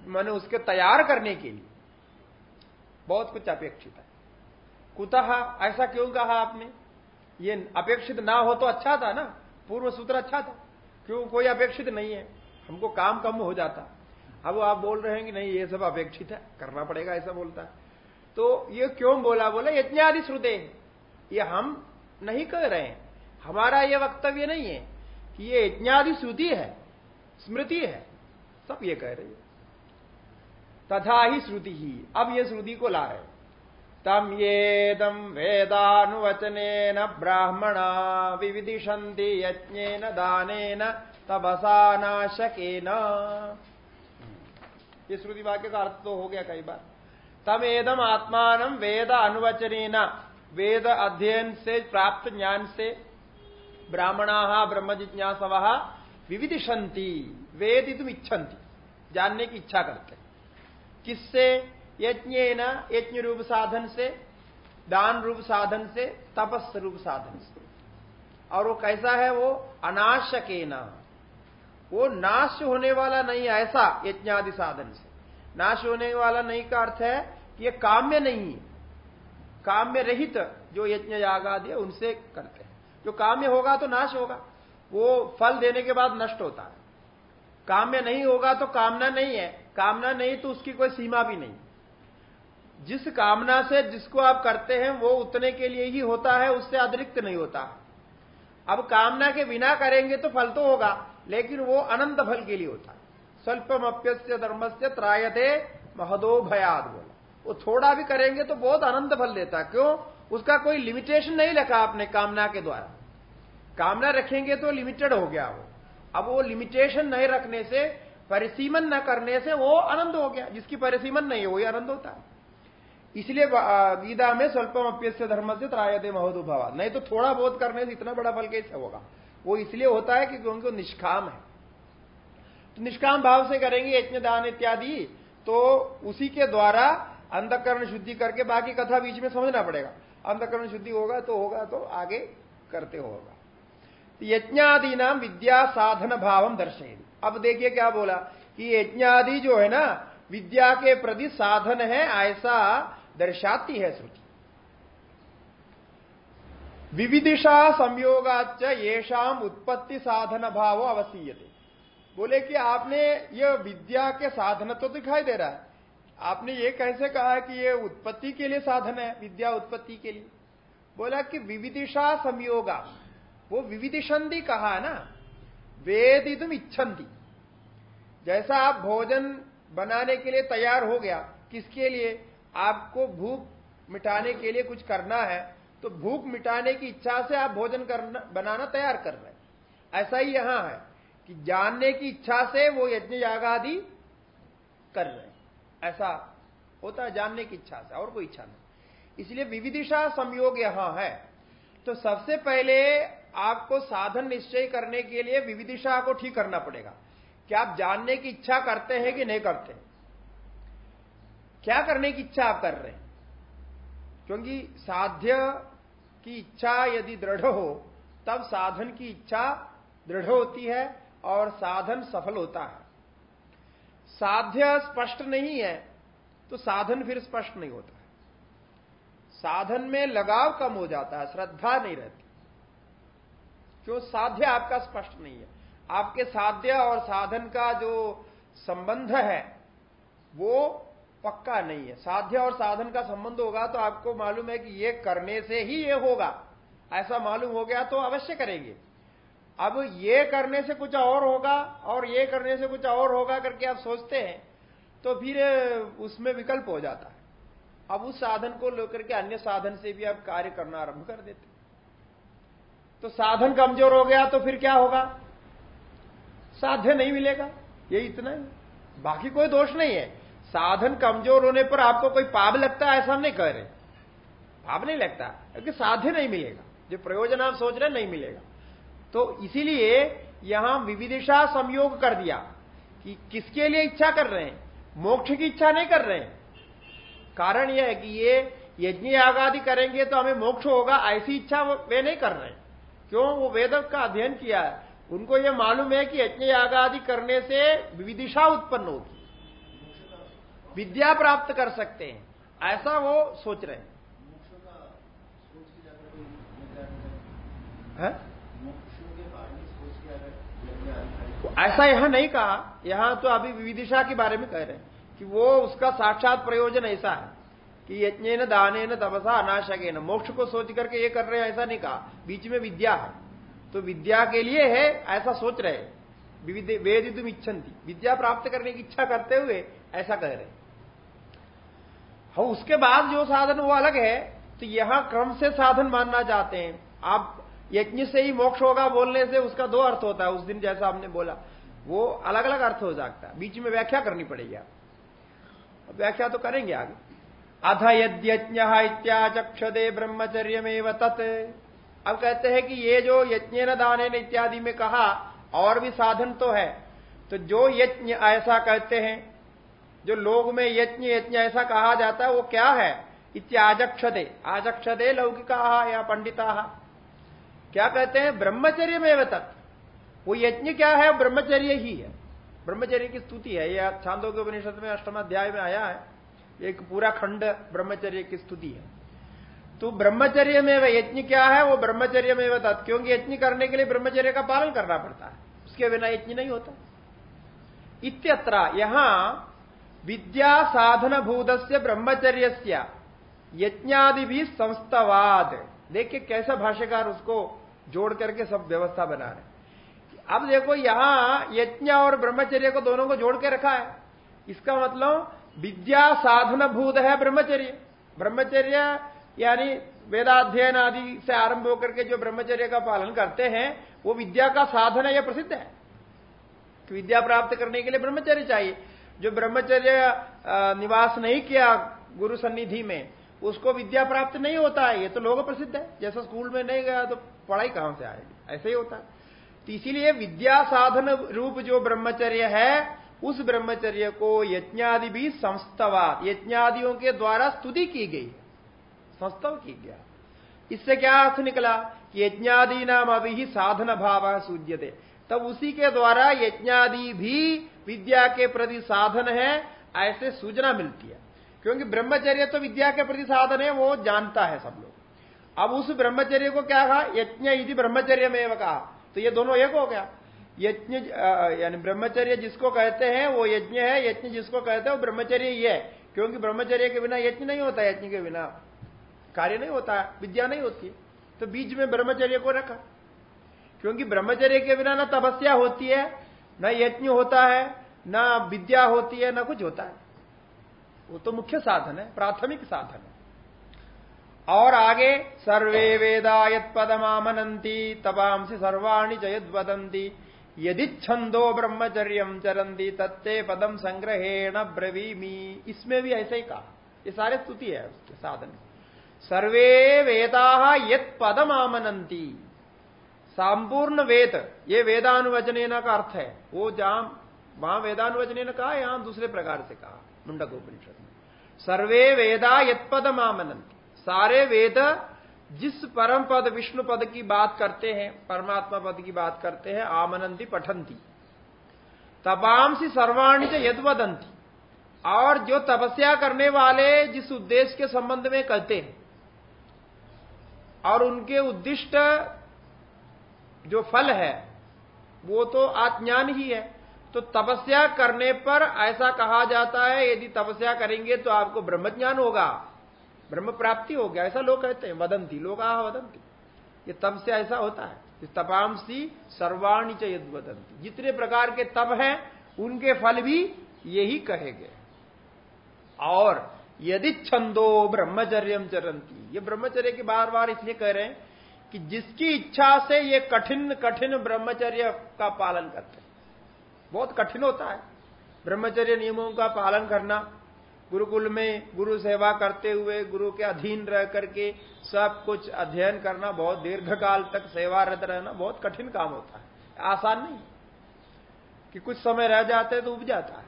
मैंने उसके तैयार करने के लिए, बहुत कुछ अपेक्षित है। कुतः, ऐसा क्यों कहा आपने? ये अपेक्षित ना हो तो अच्छा था ना? पूर्व सूत्र अच्छा था। क्यों? कोई अपेक्षित नहीं है। हमको काम कम हो जाता। अब आप बोल रहे हैं कि नहीं, ये सब अपेक्षित है। करना पड़ेगा, ऐसा बोलता है। तो ये क्यों बोला? बोला, यज्ञादि श्रुते ये हम नहीं कह रहे हैं। हमारा ये वक्तव्य नहीं है। ये यज्ञादि श्रुति है, स्मृति है, सब ये कह रहे हैं। तथा ही श्रुति ही, अब ये श्रुति को ला रहे तम येदम वेदानुवचने न ब्राह्मणा विविदिशंति यज्ञेन दानेन तपसा ये श्रुति वाक्य का अर्थ तो हो गया कई बार। तम एदम आत्मान वेद अनुवचन वेद अध्ययन से, प्राप्त ज्ञान से ब्राह्मणा ब्रह्म जिज्ञासव विविधिशंति वेद तुम इच्छन्ति। जानने की इच्छा करते। किससे यज्ञ यज्ञ रूप साधन से दान रूप साधन से तपस् रूप साधन से और वो कैसा है, वो अनाशके न वो नाश होने वाला नहीं, ऐसा यज्ञादि साधन से। नाश होने वाला नहीं का अर्थ है कि ये काम्य नहीं है। काम्य रहित जो यज्ञ याग आदि उनसे करते हैं। जो काम्य होगा तो नाश होगा। वो फल देने के बाद नष्ट होता है। काम्य नहीं होगा तो कामना नहीं है। कामना नहीं तो उसकी कोई सीमा भी नहीं। जिस कामना से जिसको आप करते हैं, वो उतने के लिए ही होता है, उससे अतिरिक्त नहीं होता। अब कामना के बिना करेंगे तो फल तो होगा, लेकिन वो अनंत फल के लिए होता है। धर्म से त्रायते महदो भयाद बोला। वो थोड़ा भी करेंगे तो बहुत अनंत फल देता क्यों? उसका कोई लिमिटेशन नहीं रखा आपने कामना के द्वारा। कामना रखेंगे तो लिमिटेड हो गया वो। अब वो लिमिटेशन नहीं रखने से, परिसीमन न करने से वो आनंद हो गया। जिसकी परिसीमन नहीं है, वही आनंद होता है। इसलिए गीता में स्वल्पम अप्यस्य धर्म से त्रायते महोदुभवा नहीं तो थोड़ा बहुत करने से इतना बड़ा फल कैसे होगा? वो इसलिए होता है कि क्योंकि निष्काम है। तो निष्काम भाव से करेंगे, यज्ञ, दान इत्यादि तो उसी के द्वारा अंधकरण, शुद्धि करके बाकी कथा बीच में समझना पड़ेगा। अंधकरण शुद्धि होगा तो होगा तो आगे करते होगा। यज्ञादि नाम विद्या साधन भावम दर्शे अब देखिए क्या बोला कि यज्ञादि जो है ना, विद्या के प्रति साधन है ऐसा दर्शाती है श्रुति विविदिशा संयोगाच येषाम उत्पत्ति साधन भाव अवसीयते। बोले कि आपने ये विद्या के साधन तो दिखाई दे रहा है। आपने ये कैसे कहा कि ये उत्पत्ति के लिए साधन है, विद्या उत्पत्ति के लिए? बोला कि विविदिशा संयोगा। वो विविधिशंति कहा ना? वेद वेदितुम इच्छन्ति जैसा आप भोजन बनाने के लिए तैयार हो गया, किसके लिए? आपको भूख मिटाने के लिए कुछ करना है तो भूख मिटाने की इच्छा से आप भोजन करना, बनाना तैयार कर रहे हैं। ऐसा ही यहाँ है कि जानने की इच्छा से वो यज्ञ याग कर रहे ऐसा होता है, जानने की इच्छा से, और कोई इच्छा नहीं। इसलिए विविदिशा संयोग यहाँ है। तो सबसे पहले आपको साधन निश्चय करने के लिए विविदिशा को ठीक करना पड़ेगा। क्या आप जानने की इच्छा करते हैं कि नहीं करते क्या करने की इच्छा आप कर रहे हैं? क्योंकि साध्य की इच्छा यदि दृढ़ हो, तब साधन की इच्छा दृढ़ होती है और साधन सफल होता है। साध्य स्पष्ट नहीं है तो साधन फिर स्पष्ट नहीं होता। साधन में लगाव कम हो जाता है, श्रद्धा नहीं रहती। क्यों? साध्य आपका स्पष्ट नहीं है। आपके साध्य और साधन का जो संबंध है, वो पक्का नहीं है। साध्य और साधन का संबंध होगा तो आपको मालूम है कि ये करने से ही ये होगा। ऐसा मालूम हो गया तो अवश्य करेंगे। अब ये करने से कुछ और होगा और ये करने से कुछ और होगा करके आप सोचते हैं तो फिर उसमें विकल्प हो जाता है। अब उस साधन को लेकर के अन्य साधन से भी आप कार्य करना आरंभ कर देते तो साधन कमज़ोर हो गया तो फिर क्या होगा? साध्य नहीं मिलेगा। ये इतना ही। बाकी कोई दोष नहीं है। साधन कमज़ोर होने पर आपको कोई पाप लगता है, ऐसा हम नहीं कह रहे। पाप नहीं लगता, क्योंकि साध्य नहीं मिलेगा। जो प्रयोजन आप सोच रहे नहीं मिलेगा। तो इसीलिए यहाँ विविदिशा संयोग कर दिया कि किसके लिए इच्छा कर रहे हैं? मोक्ष की इच्छा नहीं कर रहे हैं। कारण यह है कि ये यज्ञ आगादि करेंगे तो हमें मोक्ष होगा ऐसी इच्छा वे नहीं कर रहे क्यों? वो वेद का अध्ययन किया है। उनको ये मालूम है कि यज्ञ आगादि करने से विविदिशा उत्पन्न होगी। विद्या प्राप्त कर सकते हैं। ऐसा वो सोच रहे हैं। है? ऐसा यहाँ नहीं कहा। यहाँ तो अभी विविदिशा के बारे में कह रहे हैं कि वो उसका साक्षात प्रयोजन ऐसा है कि यज्ञ न दाने न तपसा अनाशक न मोक्ष को सोच करके ये कर रहे हैं, ऐसा नहीं कहा। बीच में विद्या है। तो विद्या के लिए है, ऐसा सोच रहे वेद तुम इच्छन्ति। विद्या प्राप्त करने की इच्छा करते हुए ऐसा कह रहे हाँ उसके बाद जो साधन वो अलग है तो यहाँ क्रम से साधन मानना चाहते हैं। आप यज्ञ से ही मोक्ष होगा बोलने से उसका दो अर्थ होता है, उस दिन जैसा हमने बोला। वो अलग अलग अर्थ हो सकता है। बीच में व्याख्या करनी पड़ेगी आप व्याख्या तो करेंगे आगे। अथ यज्ञ इत्याचक्षदे ब्रह्मचर्य में अब कहते हैं कि ये जो यज्ञ न दान इत्यादि में कहा, और भी साधन तो है। तो जो यज्ञ ऐसा कहते हैं, जो लोग में यज्ञ यज्ञ ऐसा कहा जाता है, वो क्या है? इत्याजक्षदे आजक्षदे लौकिका या पंडिता। क्या कहते हैं? ब्रह्मचर्य में तत्। वो यज्ञ क्या है? ब्रह्मचर्य ही है। ब्रह्मचर्य की स्तुति है। यह छांदों के उपनिषद में अष्टम अध्याय में आया है। एक पूरा खंड ब्रह्मचर्य की स्तुति है। तो ब्रह्मचर्य में यज्ञ क्या है? वो ब्रह्मचर्य में तत्। क्योंकि यज्ञ करने के लिए ब्रह्मचर्य का पालन करना पड़ता है। उसके बिना यज्ञ नहीं होता। इत्यत्र यहाँ विद्या साधन भूत ब्रह्मचर्य यज्ञादि भी संस्तवाद। देखिए कैसा भाष्यकार उसको जोड़ करके सब व्यवस्था बना रहे अब देखो यहाँ यज्ञ और ब्रह्मचर्य को दोनों को जोड़ के रखा है। इसका मतलब विद्या साधन भूत है ब्रह्मचर्य। ब्रह्मचर्य यानी वेदाध्ययन आदि से आरंभ होकर के जो ब्रह्मचर्य का पालन करते हैं, वो विद्या का साधन है यह प्रसिद्ध है? कि विद्या प्राप्त करने के लिए ब्रह्मचर्य चाहिए। जो ब्रह्मचर्य निवास नहीं किया गुरु सन्निधि में उसको विद्या प्राप्त नहीं होता है, ये तो लोग प्रसिद्ध है। जैसा स्कूल में नहीं गया तो पढ़ाई कहाँ से आएगी? ऐसे ही होता है। तो इसीलिए विद्या साधन रूप जो ब्रह्मचर्य है, उस ब्रह्मचर्य को यज्ञादि भी संस्तवाद यज्ञादियों के द्वारा स्तुति की गई संस्तव की गया। इससे क्या अर्थ निकला? कि यज्ञादि नाम अभी ही साधन भाव सूर्य तब उसी के द्वारा यज्ञादि भी विद्या के प्रति साधन है, ऐसे सूचना मिलती है। क्योंकि ब्रह्मचर्य तो विद्या के प्रति साधन है, वो जानता है सब लोग। अब उस ब्रह्मचर्य को क्या कहा? यज्ञ यदि ब्रह्मचर्य में कहा। तो ये दोनों एक हो गया। यज्ञ यानी ब्रह्मचर्य जिसको कहते हैं, वो यज्ञ है, यज्ञ जिसको कहते हैं, वो ब्रह्मचर्य ही है। क्योंकि ब्रह्मचर्य के बिना यज्ञ नहीं होता, यज्ञ के बिना कार्य नहीं होता, विद्या नहीं होती। तो बीच में ब्रह्मचर्य को रखा। क्योंकि ब्रह्मचर्य के बिना ना तपस्या होती है, न यज्ञ होता है, न विद्या होती है, न कुछ होता है। वो तो मुख्य साधन है, प्राथमिक साधन है। और आगे, सर्वे वेदा यद पदमामनंती तपांसी सर्वाणी जयद वदंती यदि छंदो ब्रह्मचर्य चरंती तत्ते पदम संग्रहेण ब्रवीमी। इसमें भी ऐसे ही कहा। ये सारे स्तुति है उसके साधन। सर्वे वेदा यद पदम आमनंती संपूर्ण वेद, ये वेदानुवचन का अर्थ है। वो जहाँ, वहाँ वेदानुवचन कहा यहाँ दूसरे प्रकार से कहा मुंडक उपनिषद सर्वे वेदा यद पदम आमनंती सारे वेद जिस परम पद, विष्णु पद की बात करते हैं, परमात्मा पद की बात करते हैं आमनंती पठंती। तपांसी सर्वाणी से यदवदंती। और जो तपस्या करने वाले जिस उद्देश्य के संबंध में कहते हैं, और उनके उद्दिष्ट जो फल है, वो तो आत्मज्ञान ही है। तो तपस्या करने पर ऐसा कहा जाता है, यदि तपस्या करेंगे तो आपको ब्रह्म ज्ञान होगा। ब्रह्म प्राप्ति हो गया, ऐसा लोग कहते हैं, वदंती, लोग आ वदंती। ये तब से ऐसा होता है तपांसी सर्वाणी च यद वदंती। जितने प्रकार के तप हैं, उनके फल भी यही कहे गए। और यदि छंदो ब्रह्मचर्य चरंती ये ब्रह्मचर्य की बार बार इसलिए कह रहे हैं कि जिसकी इच्छा से ये कठिन कठिन ब्रह्मचर्य का पालन करते हैं। बहुत कठिन होता है। ब्रह्मचर्य नियमों का पालन करना, गुरुकुल में गुरु सेवा करते हुए गुरु के अधीन रह करके सब कुछ अध्ययन करना, बहुत दीर्घ काल तक सेवारत रहना बहुत कठिन काम होता है। आसान नहीं कि कुछ समय रह जाते हैं तो उब जाता है।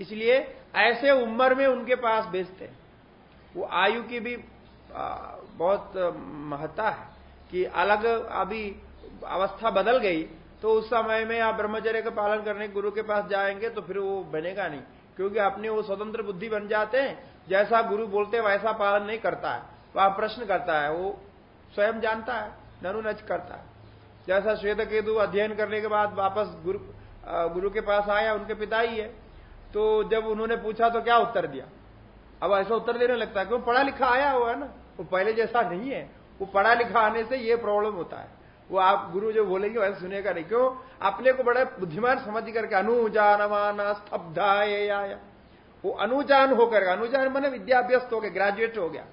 इसलिए ऐसे उम्र में उनके पास भेजते हैं। वो आयु की भी बहुत महत्ता है कि अलग अभी अवस्था बदल गई तो उस समय में आप ब्रह्मचर्य का पालन करने गुरु के पास जाएँगे तो फिर वो बनेगा नहीं, क्योंकि अपने वो स्वतंत्र बुद्धि बन जाते हैं। जैसा गुरु बोलते हैं, वैसा पालन नहीं करता है। वह प्रश्न करता है, वो स्वयं जानता है ननु नच करता है। जैसा श्वेत केतु अध्ययन करने के बाद वापस गुरु गुरु के पास आया, उनके पिता ही है तो जब उन्होंने पूछा तो क्या उत्तर दिया? अब ऐसा उत्तर देने लगता है क्यों पढ़ा लिखा आया हुआ है ना? वो पहले जैसा नहीं है। वो पढ़ा लिखा आने से ये प्रॉब्लम होता है। वो आप गुरु जो बोलेंगे वैसे सुनेगा नहीं। क्यों? अपने को बड़े बुद्धिमान समझ करके अनुजान स्तब्धा आया वो अनुजान होकर, अनुजान मैंने विद्याभ्यस्त हो गया ग्रेजुएट हो गया।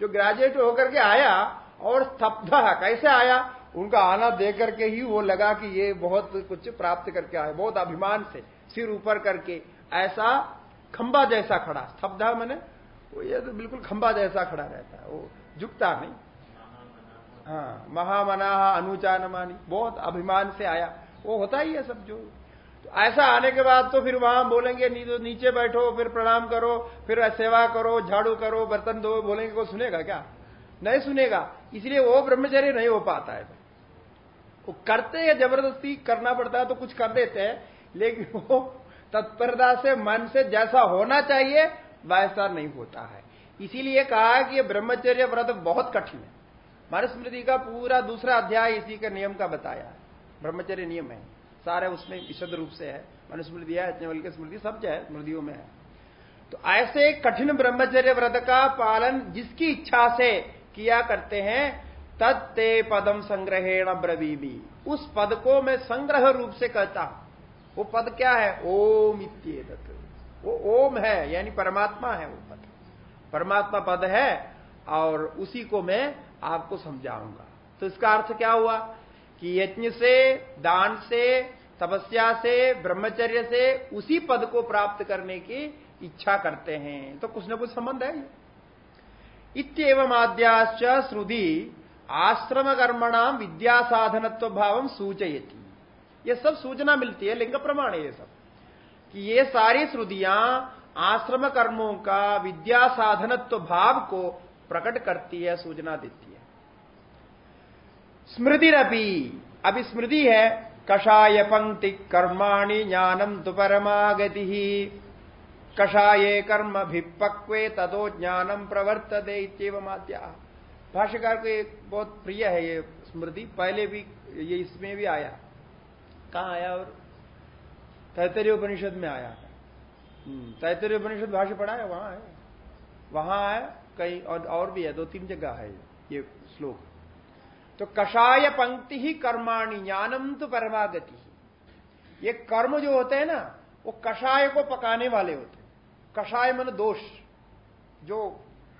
जो ग्रेजुएट होकर के आया और स्तब्ध, कैसे आया? उनका आना दे करके ही वो लगा कि ये बहुत कुछ प्राप्त करके आए, बहुत अभिमान से, सिर ऊपर करके। ऐसा खंबा जैसा खड़ा, स्तब्धा मैंने, वो ये तो बिल्कुल खंबा जैसा खड़ा रहता है, वो झुकता नहीं। हाँ महामना अनुचान मानी बहुत अभिमान से आया। वो होता ही है सब जो। तो ऐसा आने के बाद तो फिर वहाँ बोलेंगे नी, तो नीचे बैठो फिर प्रणाम करो फिर सेवा करो झाड़ू करो बर्तन दो बोलेंगे को सुनेगा क्या? नहीं सुनेगा। इसलिए वो ब्रह्मचर्य नहीं हो पाता है। वो करते हैं ज़बरदस्ती करना पड़ता है तो कुछ कर देते हैं लेकिन वो तत्परता से मन से जैसा होना चाहिए वैसा नहीं होता है। इसीलिए कहा कि ब्रह्मचर्य व्रत बहुत कठिन है। मनुस्मृति का पूरा दूसरा अध्याय इसी का नियम का बताया है। ब्रह्मचर्य नियम है। सारे उसमें विशद रूप से है। मनुस्मृति है की स्मृति सब जो है, स्मृतियों में है। तो ऐसे कठिन ब्रह्मचर्य व्रत का पालन जिसकी इच्छा से किया करते हैं तत्ते पदम संग्रहेण ब्रवीबी उस पद को मैं संग्रह रूप से कहता हूँ। वो पद क्या है? ओम इत्येदत वो ओम है, यानी परमात्मा है वो पद। परमात्मा पद है और उसी को मैं आपको समझाऊँगा। तो इसका अर्थ क्या हुआ? कि यज्ञ से, दान से, तपस्या से, ब्रह्मचर्य से उसी पद को प्राप्त करने की इच्छा करते हैं। तो कुछ ना कुछ संबंध है। इतम आद्याश्च श्रुति आश्रम कर्मणाम विद्या साधनत्व भाव सूचयती। ये सब सूचना मिलती है, लिंग प्रमाण है ये सब। कि ये सारी श्रुतियाँ आश्रम कर्मों का विद्या साधनत्व भाव को प्रकट करती है, सूचना देती है। स्मृतिरपी। अभी स्मृति है कषाय पंक्ति कर्माणि ज्ञानम तो परमागति। कषाये कर्म भिपक्वे तदो ज्ञानम प्रवर्तते इतमाद्या भाष्यकार को एक बहुत प्रिय है ये स्मृति पहले भी ये इसमें भी आया। कहा आया और? तैतरीय उपनिषद में आया। हम्म, तैतरीय उपनिषद भाष्य पढ़ा है वहाँ है। वहाँ है कहीं और, और भी है दो तीन जगह है ये श्लोक। तो कषाय पंक्ति ही कर्माणी, ज्ञानम तो परमागति ये कर्म जो होते हैं ना, वो कषाय को पकाने वाले होते कषाय मन दोष। जो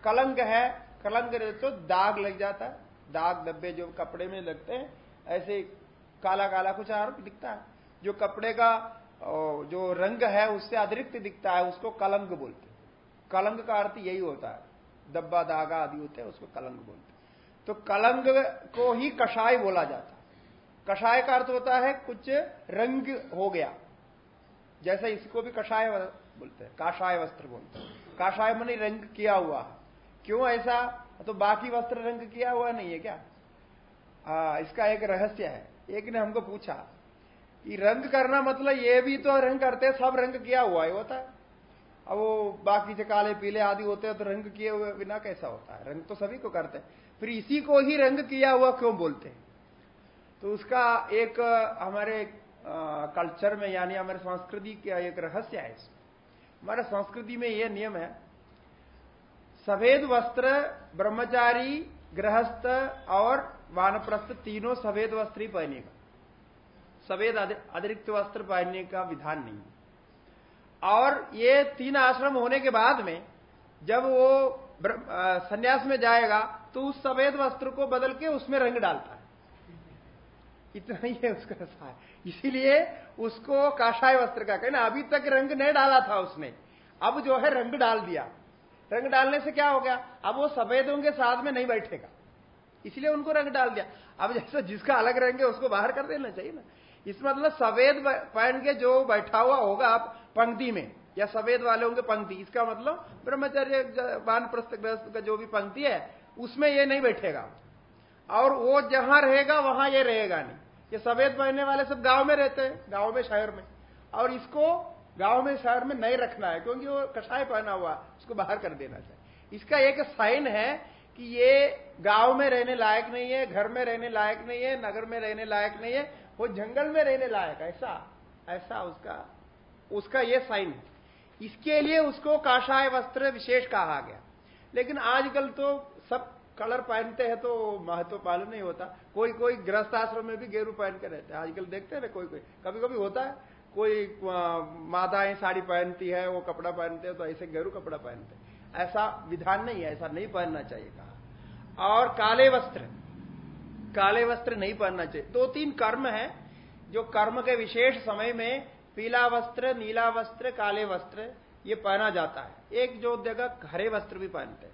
कलंक है, कलंक तो दाग लग जाता है। दाग धब्बे जो कपड़े में लगते हैं, ऐसे काला काला कुछ आरोप दिखता है। जो कपड़े का जो रंग है, उससे अतिरिक्त दिखता है, उसको कलंक बोलते कलंक का अर्थ यही होता है। दब्बा दागा आदि होते हैं, उसको कलंक बोलते तो कलंग को ही कषाय बोला जाता कषाय का अर्थ होता है कुछ रंग हो गया। जैसे इसको भी कषाय बोलते हैं काषाय वस्त्र बोलते हैं। काषाय मनी रंग किया हुआ क्यों ऐसा? तो बाकी वस्त्र रंग किया हुआ नहीं है क्या? आ, इसका एक रहस्य है। एक ने हमको पूछा कि रंग करना मतलब ये भी तो रंग करते सब रंग किया हुआ ही होता है अब वो बाकी से काले पीले आदि होते हैं तो रंग किए हुए बिना कैसा होता है? रंग तो सभी को करते हैं। फिर इसी को ही रंग किया हुआ क्यों बोलते हैं? तो उसका एक, हमारे कल्चर में, यानी हमारे संस्कृति का एक रहस्य है इसमें। हमारे संस्कृति में यह नियम है, सफ़ेद वस्त्र ब्रह्मचारी, गृहस्थ और वानप्रस्थ तीनों सफ़ेद वस्त्र ही पहनेगा। सफ़ेद अतिरिक्त वस्त्र पहनने का विधान नहीं और ये तीन आश्रम होने के बाद में जब वो संन्यास में जाएगा तो उस सफ़ेद वस्त्र को बदल के उसमें रंग डालता है। इतना ही है उसका सार। इसीलिए उसको काशाय वस्त्र का कहना अभी तक रंग नहीं डाला था उसने। अब जो है रंग डाल दिया। रंग डालने से क्या हो गया? अब वो सफेदों के साथ में नहीं बैठेगा। इसलिए उनको रंग डाल दिया। अब जैसे जिसका अलग रंग है, उसको बाहर कर देना चाहिए ना। इस मतलब सफ़ेद पहन के जो बैठा हुआ होगा आप पंक्ति में, या सफ़ेद वाले होंगे पंक्ति। इसका मतलब ब्रह्मचर्य वान प्रस्थ का जो भी पंक्ति है, उसमें ये नहीं बैठेगा। और वो जहाँ रहेगा, वहाँ ये रहेगा नहीं। ये सफ़ेद पहनने वाले सब गाँव में रहते हैं, गाँव में, शहर में। और इसको गाँव में, शहर में नहीं रखना है, क्योंकि वो कषाय पहना हुआ उसको बाहर कर देना चाहिए। इसका एक साइन है कि ये गाँव में रहने लायक नहीं है, घर में रहने लायक नहीं है, नगर में रहने लायक नहीं है, वो जंगल में रहने लायक ऐसा ऐसा उसका उसका ये साइन है। इसके लिए उसको काषाय वस्त्र विशेष कहा गया। लेकिन आजकल तो सब कलर पहनते हैं तो महत्व मालूम नहीं होता। कोई कोई गृहस्थ आश्रम में भी गेरू पहन के रहते हैं। आजकल देखते हैं ना कोई कोई कभी कभी होता है, कोई माताएँ साड़ी पहनती है, वो कपड़ा पहनते हैं तो ऐसे गेरू कपड़ा पहनते हैं। ऐसा विधान नहीं है, ऐसा नहीं पहनना चाहिए कहा। और काले वस्त्र काले वस्त्र नहीं पहनना चाहिए। दो तीन कर्म है जो कर्म के विशेष समय में पीला वस्त्र नीला वस्त्र काले वस्त्र ये पहना जाता है। एक जो जगह हरे वस्त्र भी पहनते हैं।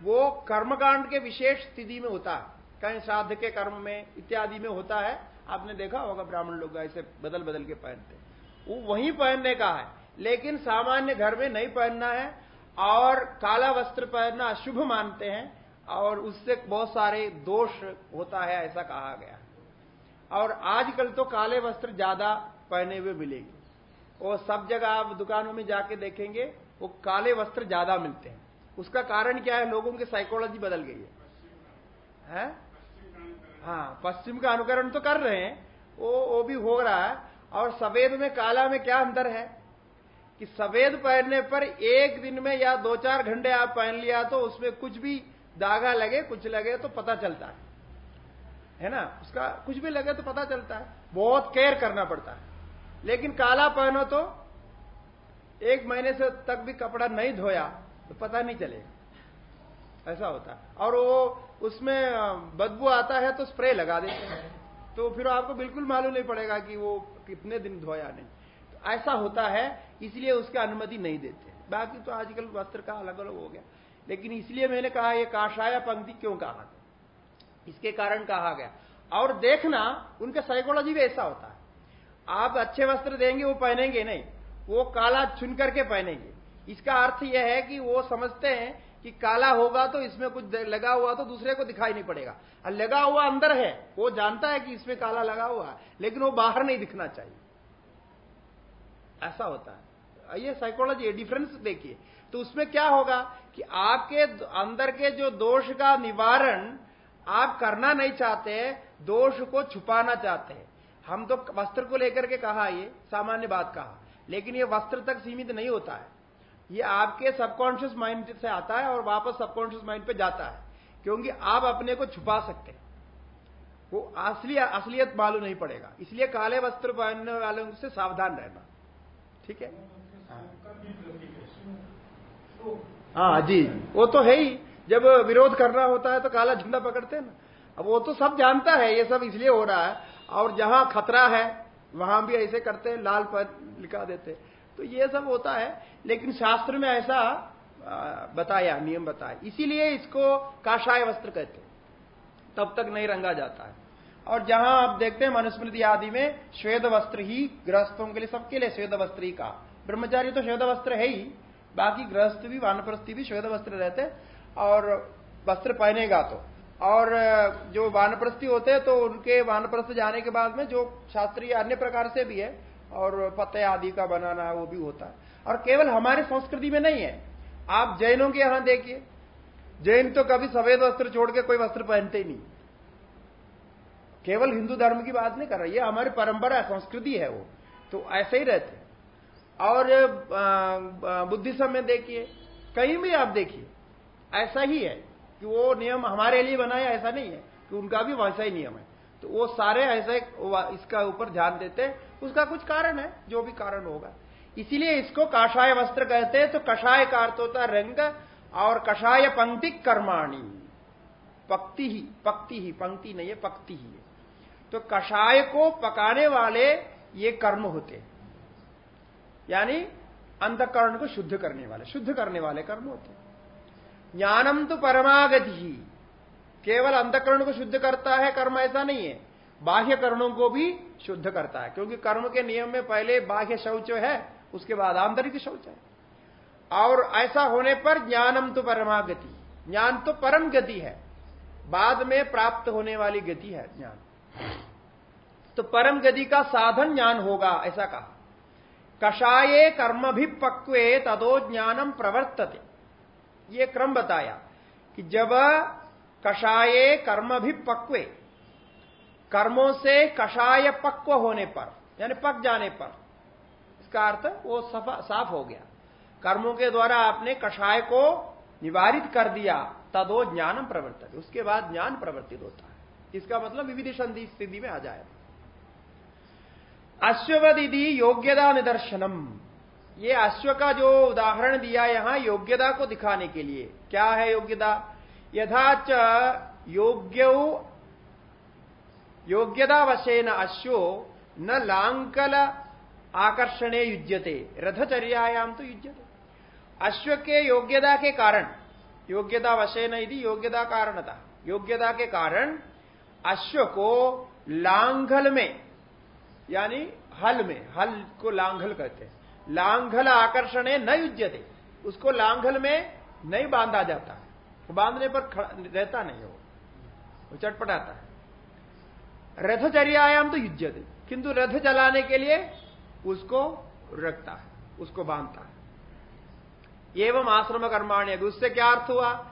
वो कर्मकांड के विशेष स्थिति में होता है। कहीं श्राद्ध के कर्म में, इत्यादि में होता है। आपने देखा होगा, ब्राह्मण लोग ऐसे बदल बदल के पहनते वो वहीं पहनने का है। लेकिन सामान्य घर में नहीं पहनना है और काला वस्त्र पहनना अशुभ मानते हैं और उससे बहुत सारे दोष होता है, ऐसा कहा गया। और आजकल तो काले वस्त्र ज़्यादा पहने हुए मिलेंगे। और सब जगह आप दुकानों में जाके देखेंगे वो काले वस्त्र ज़्यादा मिलते हैं। उसका कारण क्या है? लोगों की साइकोलॉजी बदल गई है, है? हाँ पश्चिम का अनुकरण तो कर रहे हैं। वो वो भी हो रहा है। और सफ़ेद में काला में क्या अंतर है? कि सफ़ेद पहनने पर एक दिन में या दो चार घंटे आप पहन लिया तो उसमें कुछ भी दागा लगे कुछ लगे तो पता चलता है। है ना? उसका कुछ भी लगे तो पता चलता है। बहुत केयर करना पड़ता है। लेकिन काला पहनो तो एक महीने से तक भी कपड़ा नहीं धोया तो पता नहीं चलेगा। ऐसा होता है। और वो उसमें बदबू आता है तो स्प्रे लगा देते हैं। तो फिर आपको बिल्कुल मालूम नहीं पड़ेगा कि वो कितने दिन धोया नहीं। तो ऐसा होता है, इसलिए उसकी अनुमति नहीं देते। बाकी तो आजकल वस्त्र का अलग अलग हो गया। लेकिन इसलिए मैंने कहा, ये काशाया पंक्ति क्यों कहा इसके कारण कहा गया। और देखना, उनका साइकोलॉजी भी ऐसा होता आप अच्छे वस्त्र देंगे, वो पहनेंगे नहीं। वो काला चुन करके पहनेंगे। इसका अर्थ यह है कि वो समझते हैं कि काला होगा तो इसमें कुछ लगा हुआ तो दूसरे को दिखाई नहीं पड़ेगा। और लगा हुआ अंदर है, वो जानता है कि इसमें काला लगा हुआ है, लेकिन वो बाहर नहीं दिखना चाहिए। ऐसा होता है। ये साइकोलॉजी डिफरेंस देखिए। तो उसमें क्या होगा कि आपके अंदर के जो दोष का निवारण आप करना नहीं चाहते, दोष को छुपाना चाहते हैं। हम तो वस्त्र को लेकर के कहा, ये सामान्य बात कहा, लेकिन ये वस्त्र तक सीमित नहीं होता है। ये आपके सबकॉन्शियस माइंड से आता है और वापस सबकॉन्शियस माइंड पे जाता है, क्योंकि आप अपने को छुपा सकते हैं। वो असली, असलियत मालूम नहीं पड़ेगा, इसलिए काले वस्त्र पहनने वालों से सावधान रहना। ठीक है? हाँ जी, वो तो है ही। जब विरोध करना होता है तो काला झंडा पकड़ते हैं ना। अब वो तो सब जानता है, ये सब इसलिए हो रहा है और जहाँ खतरा है, वहाँ भी ऐसे करते हैं, लाल पर लिखा देते तो ये सब होता है, लेकिन शास्त्र में ऐसा बताया, नियम बताया। इसीलिए इसको काशाय वस्त्र कहते तब तक नहीं रंगा जाता है। और जहाँ आप देखते हैं, मनुस्मृति आदि में श्वेत वस्त्र ही गृहस्थों के लिए सबके लिए श्वेत वस्त्र ही का ब्रह्मचारी तो श्वेत वस्त्र है ही, बाकी गृहस्थ भी, वानप्रस्थी भी श्वेत वस्त्र रहते और वस्त्र पहनेगा तो। और जो वानप्रस्थी होते हैं तो उनके वानप्रस्थ जाने के बाद में जो शास्त्रीय अन्य प्रकार से भी है, और पते आदि का बनाना वो भी होता है। और केवल हमारी संस्कृति में नहीं है। आप जैनों के यहाँ देखिए। जैन तो कभी सफ़ेद वस्त्र छोड़ के कोई वस्त्र पहनते ही नहीं। केवल हिंदू धर्म की बात नहीं कर रहा, ये हमारी परंपरा संस्कृति है वो। तो ऐसे ही रहते और बुद्धिज्म में देखिए, कहीं भी आप देखिए, ऐसा ही है। कि वो नियम हमारे लिए बनाया ऐसा नहीं है कि उनका भी वैसा ही नियम है। तो वो सारे ऐसे इसका ऊपर ध्यान देते हैं। उसका कुछ कारण है, जो भी कारण होगा। इसीलिए इसको काषाय वस्त्र कहते हैं। तो कषाय का अर्थ होता है रंग और कषाय पंक्ति कर्माणी। पक्ति ही पक्ति ही, पंक्ति नहीं है, पक्ति ही है। तो कषाय को पकाने वाले ये कर्म होते यानी अंधकरण को शुद्ध करने वाले, शुद्ध करने वाले कर्म होते ज्ञानम तो परमागति। ही केवल अंतकरण को शुद्ध करता है, कर्म ऐसा नहीं है। बाह्य कर्णों को भी शुद्ध करता है, क्योंकि कर्म के नियम में पहले बाह्य शौच है, उसके बाद आंतरिक शौच है। और ऐसा होने पर ज्ञानम तो परमागति, ज्ञान तो परम गति है। बाद में प्राप्त होने वाली गति है ज्ञान। तो परम गति का साधन ज्ञान होगा, ऐसा कहा। कषाये कर्म भी पक्वे, तदो ज्ञानम प्रवर्तते। ये क्रम बताया कि जब कषाये कर्म भी पक्वे, कर्मों से कषाय पक्व होने पर, यानी पक जाने पर, इसका अर्थ वो साफ़ हो गया। कर्मों के द्वारा आपने कषाय को निवारित कर दिया, तदो ज्ञानम प्रवर्तित। उसके बाद ज्ञान प्रवर्तित होता है। इसका मतलब विविध संधि स्थिति में आ जाए अश्ववदिति योग्यता निदर्शनम। ये अश्व का जो उदाहरण दिया यहाँ योग्यता को दिखाने के लिए। क्या है योग्यता? यथाच योग्य योग्यता वशेन अश्वो न लांकल आकर्षणे युज्यते। रथचर्यायाम तो युज्यते। अश्व के योग्यता के कारण योग्यता वशेन यदि योग्यता कारणता। योग्यता के कारण अश्व को लांघल में, यानी हल में, हल को लांघल कहते हैं। लांघल आकर्षण न युज्यते। उसको लांघल में नहीं बांधा जाता है। बांधने पर रहता नहीं हो वो। चटपटाता है। रथचर्यायाम तो युज्यते। किंतु रथ चलाने के लिए उसको रखता है, उसको बांधता है। एवं आश्रम कर्माण्य उससे क्या अर्थ हुआ?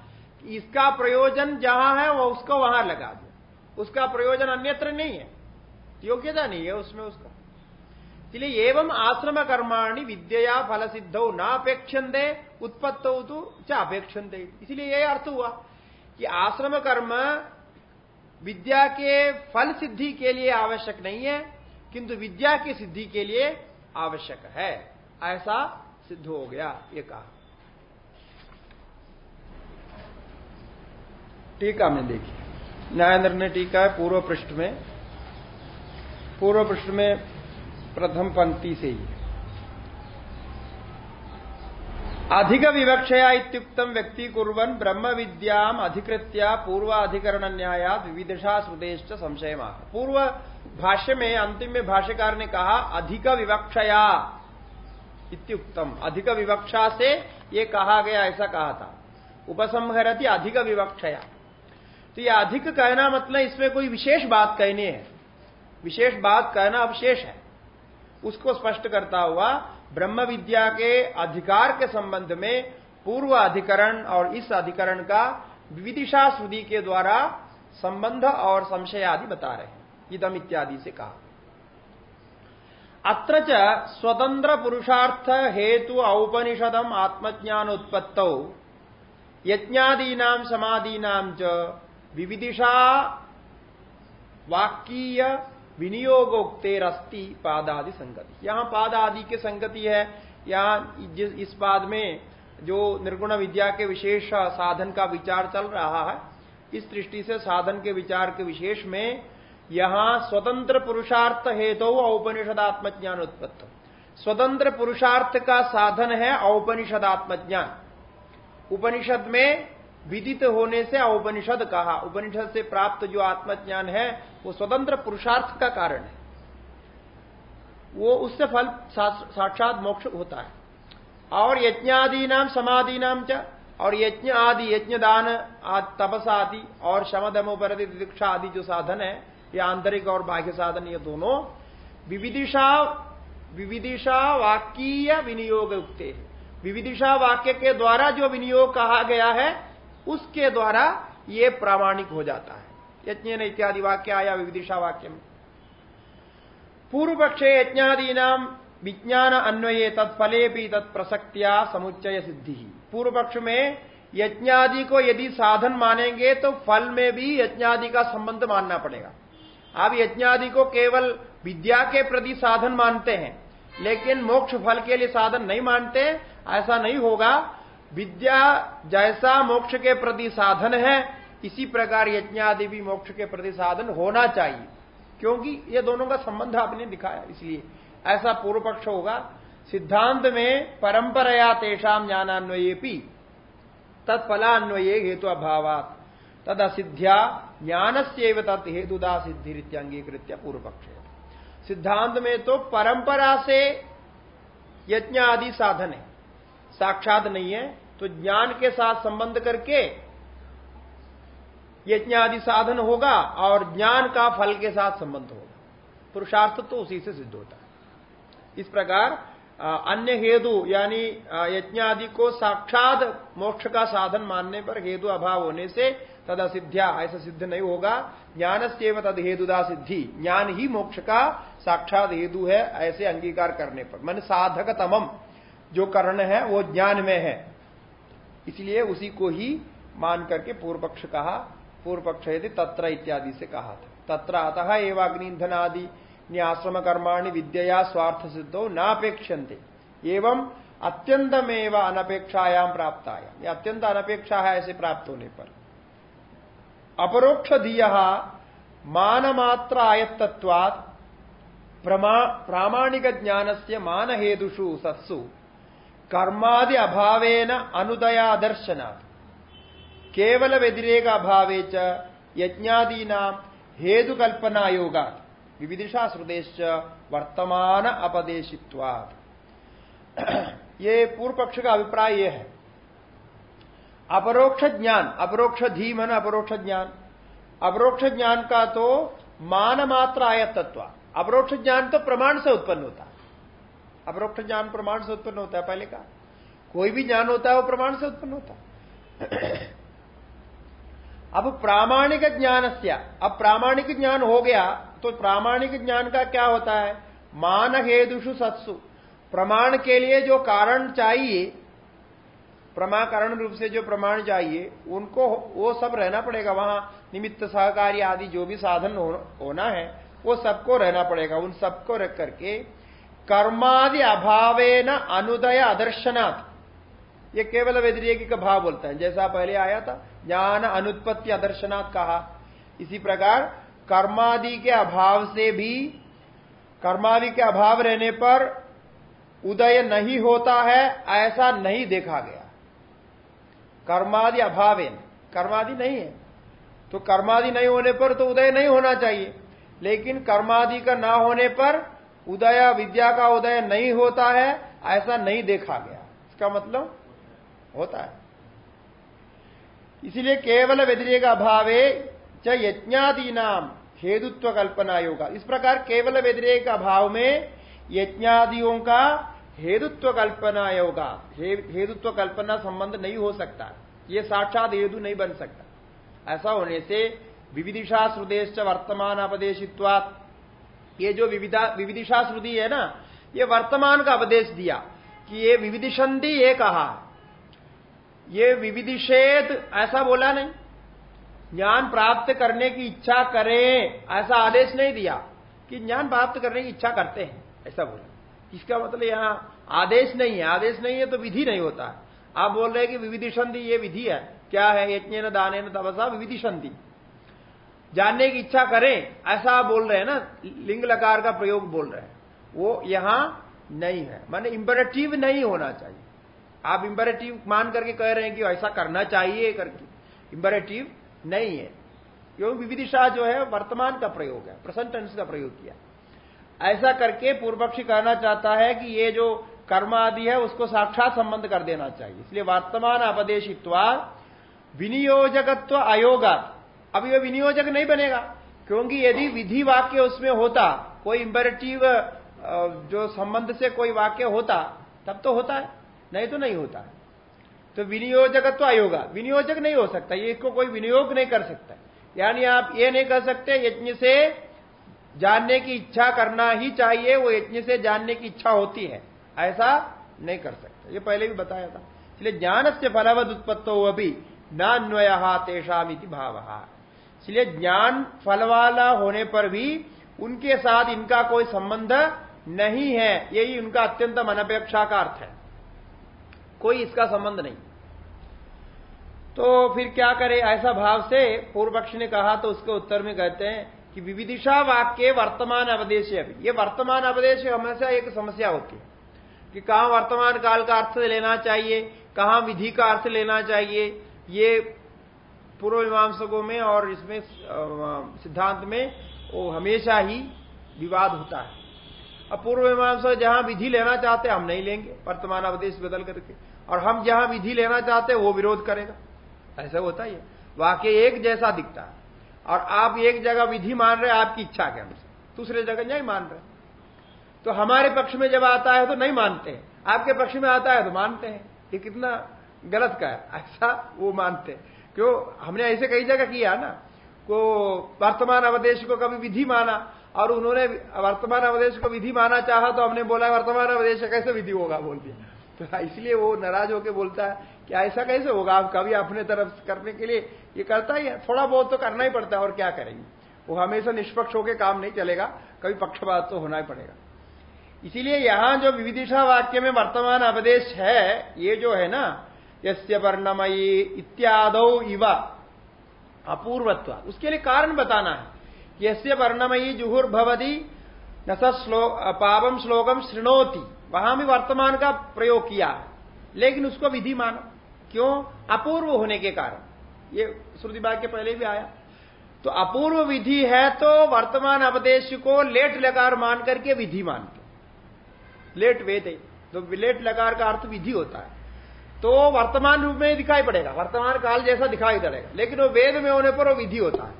इसका प्रयोजन जहाँ है वो उसको वहाँ लगा दो उसका प्रयोजन अन्यत्र नहीं है। योग्यता नहीं है उसमें उसका। इसलिए एवं आश्रम कर्माणी विद्या फल सिद्धौ सिद्ध नापेक्षते उत्पत्त हो तो चा अपेक्षते इसलिए यह अर्थ हुआ कि आश्रम कर्म विद्या के फल सिद्धि के लिए आवश्यक नहीं है, किंतु विद्या की सिद्धि के लिए आवश्यक है। ऐसा सिद्ध हो गया ये कहा। टीका में देखिए। न्यायेंद्र ने टीका है पूर्व पृष्ठ में। पूर्व पृष्ठ में प्रथम पंक्ति से ही। अधिक विवक्षया इत्युक्तम व्यक्ति कुर्वन ब्रह्म विद्याम अधिकृत्या पूर्वाधिकरण न्याया विविधशा श्रुदेश संशय पूर्व भाष्य में अंतिम में भाष्यकार ने कहा, अधिक विवक्षया इत्युक्तम। अधिक विवक्षा से ये कहा गया, ऐसा कहा था। उपसंहरती अधिक विवक्षया। तो ये अधिक कहना मतलब इसमें कोई विशेष बात कहनी है। विशेष बात कहना अवशेष है। उसको स्पष्ट करता हुआ ब्रह्म विद्या के अधिकार के संबंध में पूर्व अधिकरण और इस अधिकरण का विविदिशा श्रुति के द्वारा संबंध और संशय आदि बता रहे हैं। इदम इत्यादि से कहा। अत्र स्वतंत्र पुरुषार्थ हेतु औपनिषदम आत्मज्ञान उत्पत्त यज्ञादीना समाधीना च विविदिशा वाक्य विनियोगोक्तेरस्ति पादादि संगति। यहाँ पाद आदि की संगति है, यहाँ इस पाद में जो निर्गुण विद्या के विशेष साधन का विचार चल रहा है, इस दृष्टि से साधन के विचार के विशेष में यहाँ स्वतंत्र पुरुषार्थ हेतु तो औपनिषदात्म ज्ञान उत्पत्त। स्वतंत्र पुरुषार्थ का साधन है औपनिषदात्म ज्ञान उपनिषद में विदित होने से उपनिषद कहा। उपनिषद से प्राप्त जो आत्मज्ञान है, वो स्वतंत्र पुरुषार्थ का कारण है। वो उससे फल साक्षात मोक्ष होता है। और यज्ञादि नाम समाधि नाम च, और यज्ञ आदि यज्ञ दान तपस आदि और शमदमोपर दीक्षा आदि जो साधन है, ये आंतरिक और बाह्य साधन, ये दोनों विविदिशा विविदिशा वाक्य विनियोग उगते विविदिशा वाक्य के द्वारा जो विनियोग कहा गया है उसके द्वारा ये प्रामाणिक हो जाता है। यज्ञ इत्यादि वाक्य आया विविदिशा वाक्य में पूर्व पक्षे यज्ञादीना विज्ञान अन्वये तत्फले भी तत्प्रसक्तिया समुच्चय सिद्धि। पूर्व पक्ष में यज्ञादि को यदि साधन मानेंगे तो फल में भी यज्ञादि का संबंध मानना पड़ेगा। आप यज्ञादि को केवल विद्या के प्रति साधन मानते हैं, लेकिन मोक्ष फल के लिए साधन नहीं मानते, ऐसा नहीं होगा। विद्या जैसा मोक्ष के प्रति साधन है, इसी प्रकार यज्ञादि भी मोक्ष के प्रति साधन होना चाहिए। क्योंकि ये दोनों का संबंध आपने दिखाया, इसलिए ऐसा पूर्व पक्ष होगा। सिद्धांत में परंपराया तेषाम ज्ञानान्वये तत्फलान्वये हेतु अभावात। तद असिध्या ज्ञान से तत् हेतुदा सिद्धि अंगीकृत्य पूर्व पक्ष। सिद्धांत में तो परंपरा से यज्ञ आदि साधन है। साक्षात नहीं है तो ज्ञान के साथ संबंध करके यज्ञ आदि साधन होगा और ज्ञान का फल के साथ संबंध होगा। पुरुषार्थ तो उसी से सिद्ध होता है। इस प्रकार अन्य हेतु, यानी यज्ञ आदि को साक्षात मोक्ष का साधन मानने पर हेतु अभाव होने से तद असिध्या ऐसा सिद्ध नहीं होगा। ज्ञान से तद हेतुदा सिद्धि। ज्ञान ही मोक्ष का साक्षात हेतु है, ऐसे अंगीकार करने पर। मन साधक तमम जो कर्ण है, वो ज्ञान में है। इसलिए उसी को ही मान करके पूर्व पक्ष कहा पूर्व पक्ष यदि तत्र इत्यादि से कहा था। तत्र अतः एवं अग्निधन आदि न्याश्रम कर्माणि विद्या स्वार्थ सिद्धो नापेक्षन्ते। एवं अत्यंतमेव अनपेक्षायाम प्राप्त आया यह अत्यंत अनपेक्षा है, ऐसे प्राप्त होने पर। अपरोक्ष दिया मानमात्र आयत्तत्वात् प्रामाणिक ज्ञान से मान हेतुषु सत्सु कर्मादि अभावेन अनुदयादर्शना केवल व्यतिरेक अभावे च यज्ञादीना हेतुकल्पना योगा विविदिशा श्रुदेश वर्तमान अपदेशित्वात् ये पूर्व पक्ष का अभिप्राय यह है अपरोक्ष ज्ञान अपरोक्ष धीमन अपरोक्ष ज्ञान अपरोक्ष ज्ञान का तो मान मात्र आयत तत्व अपरोक्ष ज्ञान तो प्रमाण से उत्पन्न होता है अपरोक्ष ज्ञान प्रमाण से उत्पन्न होता है, पहले का कोई भी ज्ञान होता है, वो प्रमाण से उत्पन्न होता है। अब प्रामाणिक ज्ञान अब प्रामाणिक ज्ञान हो गया तो प्रामाणिक ज्ञान का क्या होता है? मान हेदुषु सत्सु। प्रमाण के लिए जो कारण चाहिए प्रमाकरण रूप से जो प्रमाण चाहिए, उनको वो सब रहना पड़ेगा। वहाँ निमित्त सहकारी आदि जो भी साधन होना है, वो सबको रहना पड़ेगा। उन सबको रख करके कर्मादि अभावे न अनुदय अदर्शनाथ ये केवल व्यतिरेकी का भाव बोलता है। जैसा पहले आया था, ज्ञान अनुत्पत्ति अदर्शनाथ कहा। इसी प्रकार कर्मादि के अभाव से भी, कर्मादि के अभाव रहने पर उदय नहीं होता है, ऐसा नहीं देखा गया। कर्मादि अभावेन, कर्मादि नहीं है। तो कर्मादि नहीं होने पर तो उदय नहीं होना चाहिए। लेकिन कर्मादि का ना होने पर उदय विद्या का उदय नहीं होता है, ऐसा नहीं देखा गया। इसका मतलब होता है। इसलिए केवल व्यतिरेक अभावे च यज्ञादि नाम हेतुत्व कल्पना योगा। इस प्रकार केवल व्यतिरेक अभाव में यज्ञादियों का हेतुत्व कल्पना योगा हेतुत्व कल्पना संबंध नहीं हो सकता। ये साक्षात हेतु नहीं बन सकता। ऐसा होने से विविदिशा श्रुदेश वर्तमान अपदेशित्वात ये जो विविधा विविदिशा श्रुति है ना, ये वर्तमान का उपदेश दिया कि ये विविदिशंति ये कहा। ये विविदिषेद ऐसा बोला नहीं। ज्ञान प्राप्त करने की इच्छा करें, ऐसा आदेश नहीं दिया कि ज्ञान प्राप्त करने की इच्छा करते हैं, ऐसा बोला। इसका मतलब यहाँ आदेश नहीं है। आदेश नहीं है तो विधि नहीं होता। आप बोल रहे हैं कि विविधि संधि ये विधि है। क्या है? यज्ञ दाने तपसा विविधि संधि जानने की इच्छा करें, ऐसा बोल रहे हैं ना लिंग लकार का प्रयोग बोल रहे हैं। वो यहाँ नहीं है। माने इंपरेटिव नहीं होना चाहिए। आप इंपरेटिव मान करके कह रहे हैं कि ऐसा करना चाहिए करके। इंपरेटिव नहीं है। क्योंकि विविदिशा जो है, वर्तमान का प्रयोग है। प्रसन्न टेंस का प्रयोग किया। ऐसा करके पूर्व पक्षी कहना चाहता है कि ये जो कर्म आदि है, उसको साक्षात संबंध कर देना चाहिए। इसलिए वर्तमान अपदेशित्वा विनियोजकत्व अयोगा अब यह विनियोजक नहीं बनेगा। क्योंकि यदि विधि वाक्य उसमें होता, कोई इंपेरेटिव जो संबंध से कोई वाक्य होता, तब तो होता है, नहीं तो नहीं होता है। तो विनियोजकत्व अयोगा विनियोजक नहीं हो सकता, ये इसको कोई विनियोग नहीं कर सकता यानी आप ये नहीं कर सकते, यज्ञ से जानने की इच्छा करना ही चाहिए, वो यज्ञ से जानने की इच्छा होती है। ऐसा नहीं कर सकते। ये पहले भी बताया था। इसलिए ज्ञान से फलवद उत्पत्तो अभी नान्वय तेषामिति भाव। इसलिए ज्ञान फल वाला होने पर भी उनके साथ इनका कोई संबंध नहीं है। यही उनका अत्यंत अनपेक्षा का अर्थ है। कोई इसका संबंध नहीं। तो फिर क्या करे? ऐसा भाव से पूर्व पक्ष ने कहा तो उसके उत्तर में कहते हैं कि विविदिशा वाक्य वर्तमान अवदेश अभी। ये वर्तमान अवदेश हमेशा एक समस्या होती है कि कहा वर्तमान काल का अर्थ लेना चाहिए, कहा विधि का अर्थ लेना चाहिए। ये पूर्व मीमांसकों में और इसमें सिद्धांत में वो हमेशा ही विवाद होता है। अब पूर्व मीमांसा जहाँ विधि लेना चाहते हम नहीं लेंगे। वर्तमान अवदेश बदल करके। और हम जहाँ विधि लेना चाहते वो विरोध करेगा। ऐसा होता ही है। वाक्य एक जैसा दिखता है। और आप एक जगह विधि मान रहे आपकी इच्छा के अनुसार। दूसरे जगह नहीं मान रहे। तो हमारे पक्ष में जब आता है तो नहीं मानते आपके पक्ष में आता है तो मानते हैं। ये कितना गलत का है। ऐसा वो मानते हैं। क्यों? हमने ऐसे कई जगह किया ना। को वर्तमान अवदेश को कभी विधि माना, और उन्होंने वर्तमान अवदेश को विधि माना चाहा तो हमने बोला, वर्तमान अवदेश कैसे विधि होगा? बोल दिया। तो इसलिए वो नाराज़ होकर बोलता है कि ऐसा कैसे होगा? आप कभी अपने तरफ़ करने के लिए ये करता ही है। थोड़ा बहुत तो करना ही पड़ता है, और क्या करेंगे? वो हमेशा निष्पक्ष होकर काम नहीं चलेगा, कभी पक्षपात तो होना ही पड़ेगा। इसीलिए यहाँ जो विविदिशा वाक्य में वर्तमान अवदेश है, ये जो है ना यस्य वर्णमयी इत्यादो इवा। अपूर्वत्व। उसके लिए कारण बताना है यस्य वर्णमयी जुहुर्भवदी न श्लोक पावम श्लोकम श्रृणोती वहाँ भी वर्तमान का प्रयोग किया है। लेकिन उसको विधि मानो। क्यों? अपूर्व होने के कारण। ये श्रुति बाग के पहले भी आया। तो अपूर्व विधि है तो वर्तमान उपदेश को लेट लकार मान करके विधि मानते। लेट वेद। तो लेट लकार का अर्थ विधि होता है। तो वर्तमान रूप में दिखाई पड़ेगा। वर्तमान काल जैसा दिखाई पड़ेगा। लेकिन वो वेद में होने पर वो विधि होता है।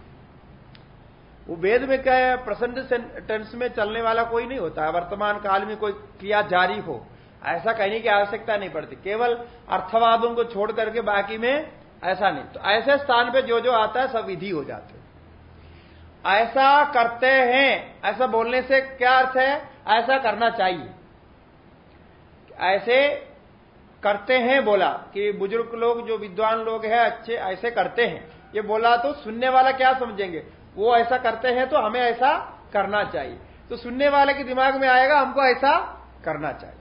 वो वेद में क्या है? प्रसन्न टेंस में चलने वाला कोई नहीं होता है। वर्तमान काल में कोई क्रिया जारी हो, ऐसा कहने की आवश्यकता नहीं पड़ती। केवल अर्थवादों को छोड़ करके बाकी में ऐसा नहीं। तो ऐसे स्थान पे जो जो आता है, सब विधि हो जाते ऐसा करते हैं। ऐसा बोलने से क्या अर्थ है? ऐसा करना चाहिए। ऐसे करते हैं बोला कि बुज़ुर्ग लोग, जो विद्वान लोग हैं, अच्छे, ऐसे करते हैं। ये बोला तो सुनने वाला क्या समझेंगे? वो ऐसा करते हैं तो हमें ऐसा करना चाहिए। तो सुनने वाले के दिमाग में आएगा, हमको ऐसा करना चाहिए।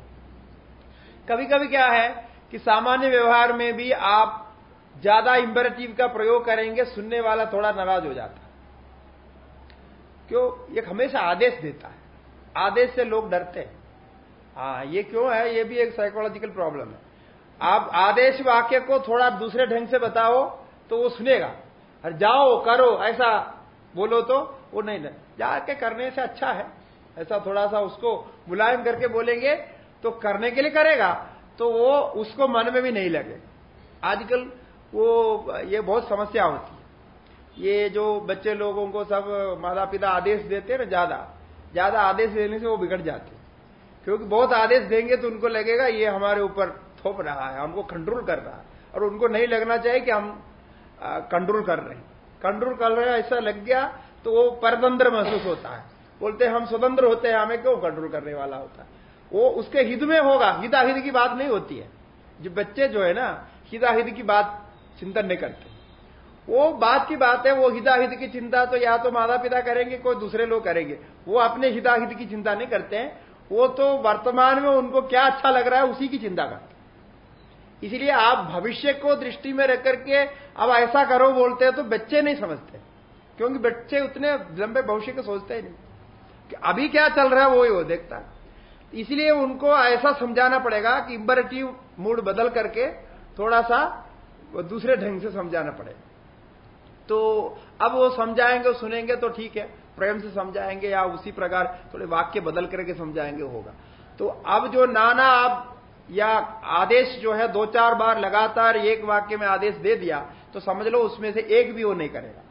कभी कभी क्या है कि सामान्य व्यवहार में भी आप ज़्यादा इंबरेटिव का प्रयोग करेंगे, सुनने वाला थोड़ा नाराज़ हो जाता क्यों? ये हमेशा आदेश देता है। आदेश से लोग डरते हैं। हाँ ये क्यों है? ये भी एक साइकोलॉजिकल प्रॉब्लम है। आप आदेश वाक्य को थोड़ा दूसरे ढंग से बताओ तो वो सुनेगा। और जाओ, करो, ऐसा बोलो तो वो नहीं जाके करने से अच्छा है। ऐसा थोड़ा सा उसको मुलायम करके बोलेंगे तो करने के लिए करेगा तो वो उसको मन में भी नहीं लगे। आजकल वो, ये बहुत समस्या होती है। ये जो बच्चे लोगों को सब माता पिता आदेश देते ना ज़्यादा ज़्यादा आदेश देने से वो बिगड़ जाते क्योंकि बहुत आदेश देंगे तो उनको लगेगा, ये हमारे ऊपर थोप रहा है, हमको कंट्रोल कर रहा है। और उनको नहीं लगना चाहिए कि हम कंट्रोल कर रहे हैं। कंट्रोल कर रहे हैं, ऐसा लग गया तो वो परतंत्र महसूस होता है। बोलते हैं, हम स्वतंत्र होते हैं, हमें क्यों कंट्रोल करने वाला होता है? वो उसके हित में होगा, हिताहित की बात नहीं होती है। जो बच्चे जो है ना, हिताहित की बात चिंतन नहीं करते। वो बात की बात है, वो हिताहित की चिंता तो या तो माता पिता करेंगे, कोई दूसरे लोग करेंगे। वो अपने हिताहित की चिंता नहीं करते हैं। वो तो वर्तमान में उनको क्या अच्छा लग रहा है, उसी की चिंता करते इसलिए आप भविष्य को दृष्टि में रख करके अब ऐसा करो बोलते हैं तो बच्चे नहीं समझते। क्योंकि बच्चे उतने लंबे भविष्य को सोचते ही नहीं। कि अभी क्या चल रहा है वो ही वो देखता इसलिए उनको ऐसा समझाना पड़ेगा कि इम्बरेटिव मूड बदल करके थोड़ा सा दूसरे ढंग से समझाना पड़ेगा तो अब वो समझाएँगे, सुनेंगे तो ठीक है, प्रेम से समझाएँगे या उसी प्रकार थोड़े वाक्य बदल करके समझाएँगे होगा। तो अब जो नाना आप या आदेश जो है दो चार बार लगातार एक वाक्य में आदेश दे दिया तो समझ लो उसमें से एक भी वो नहीं करेगा।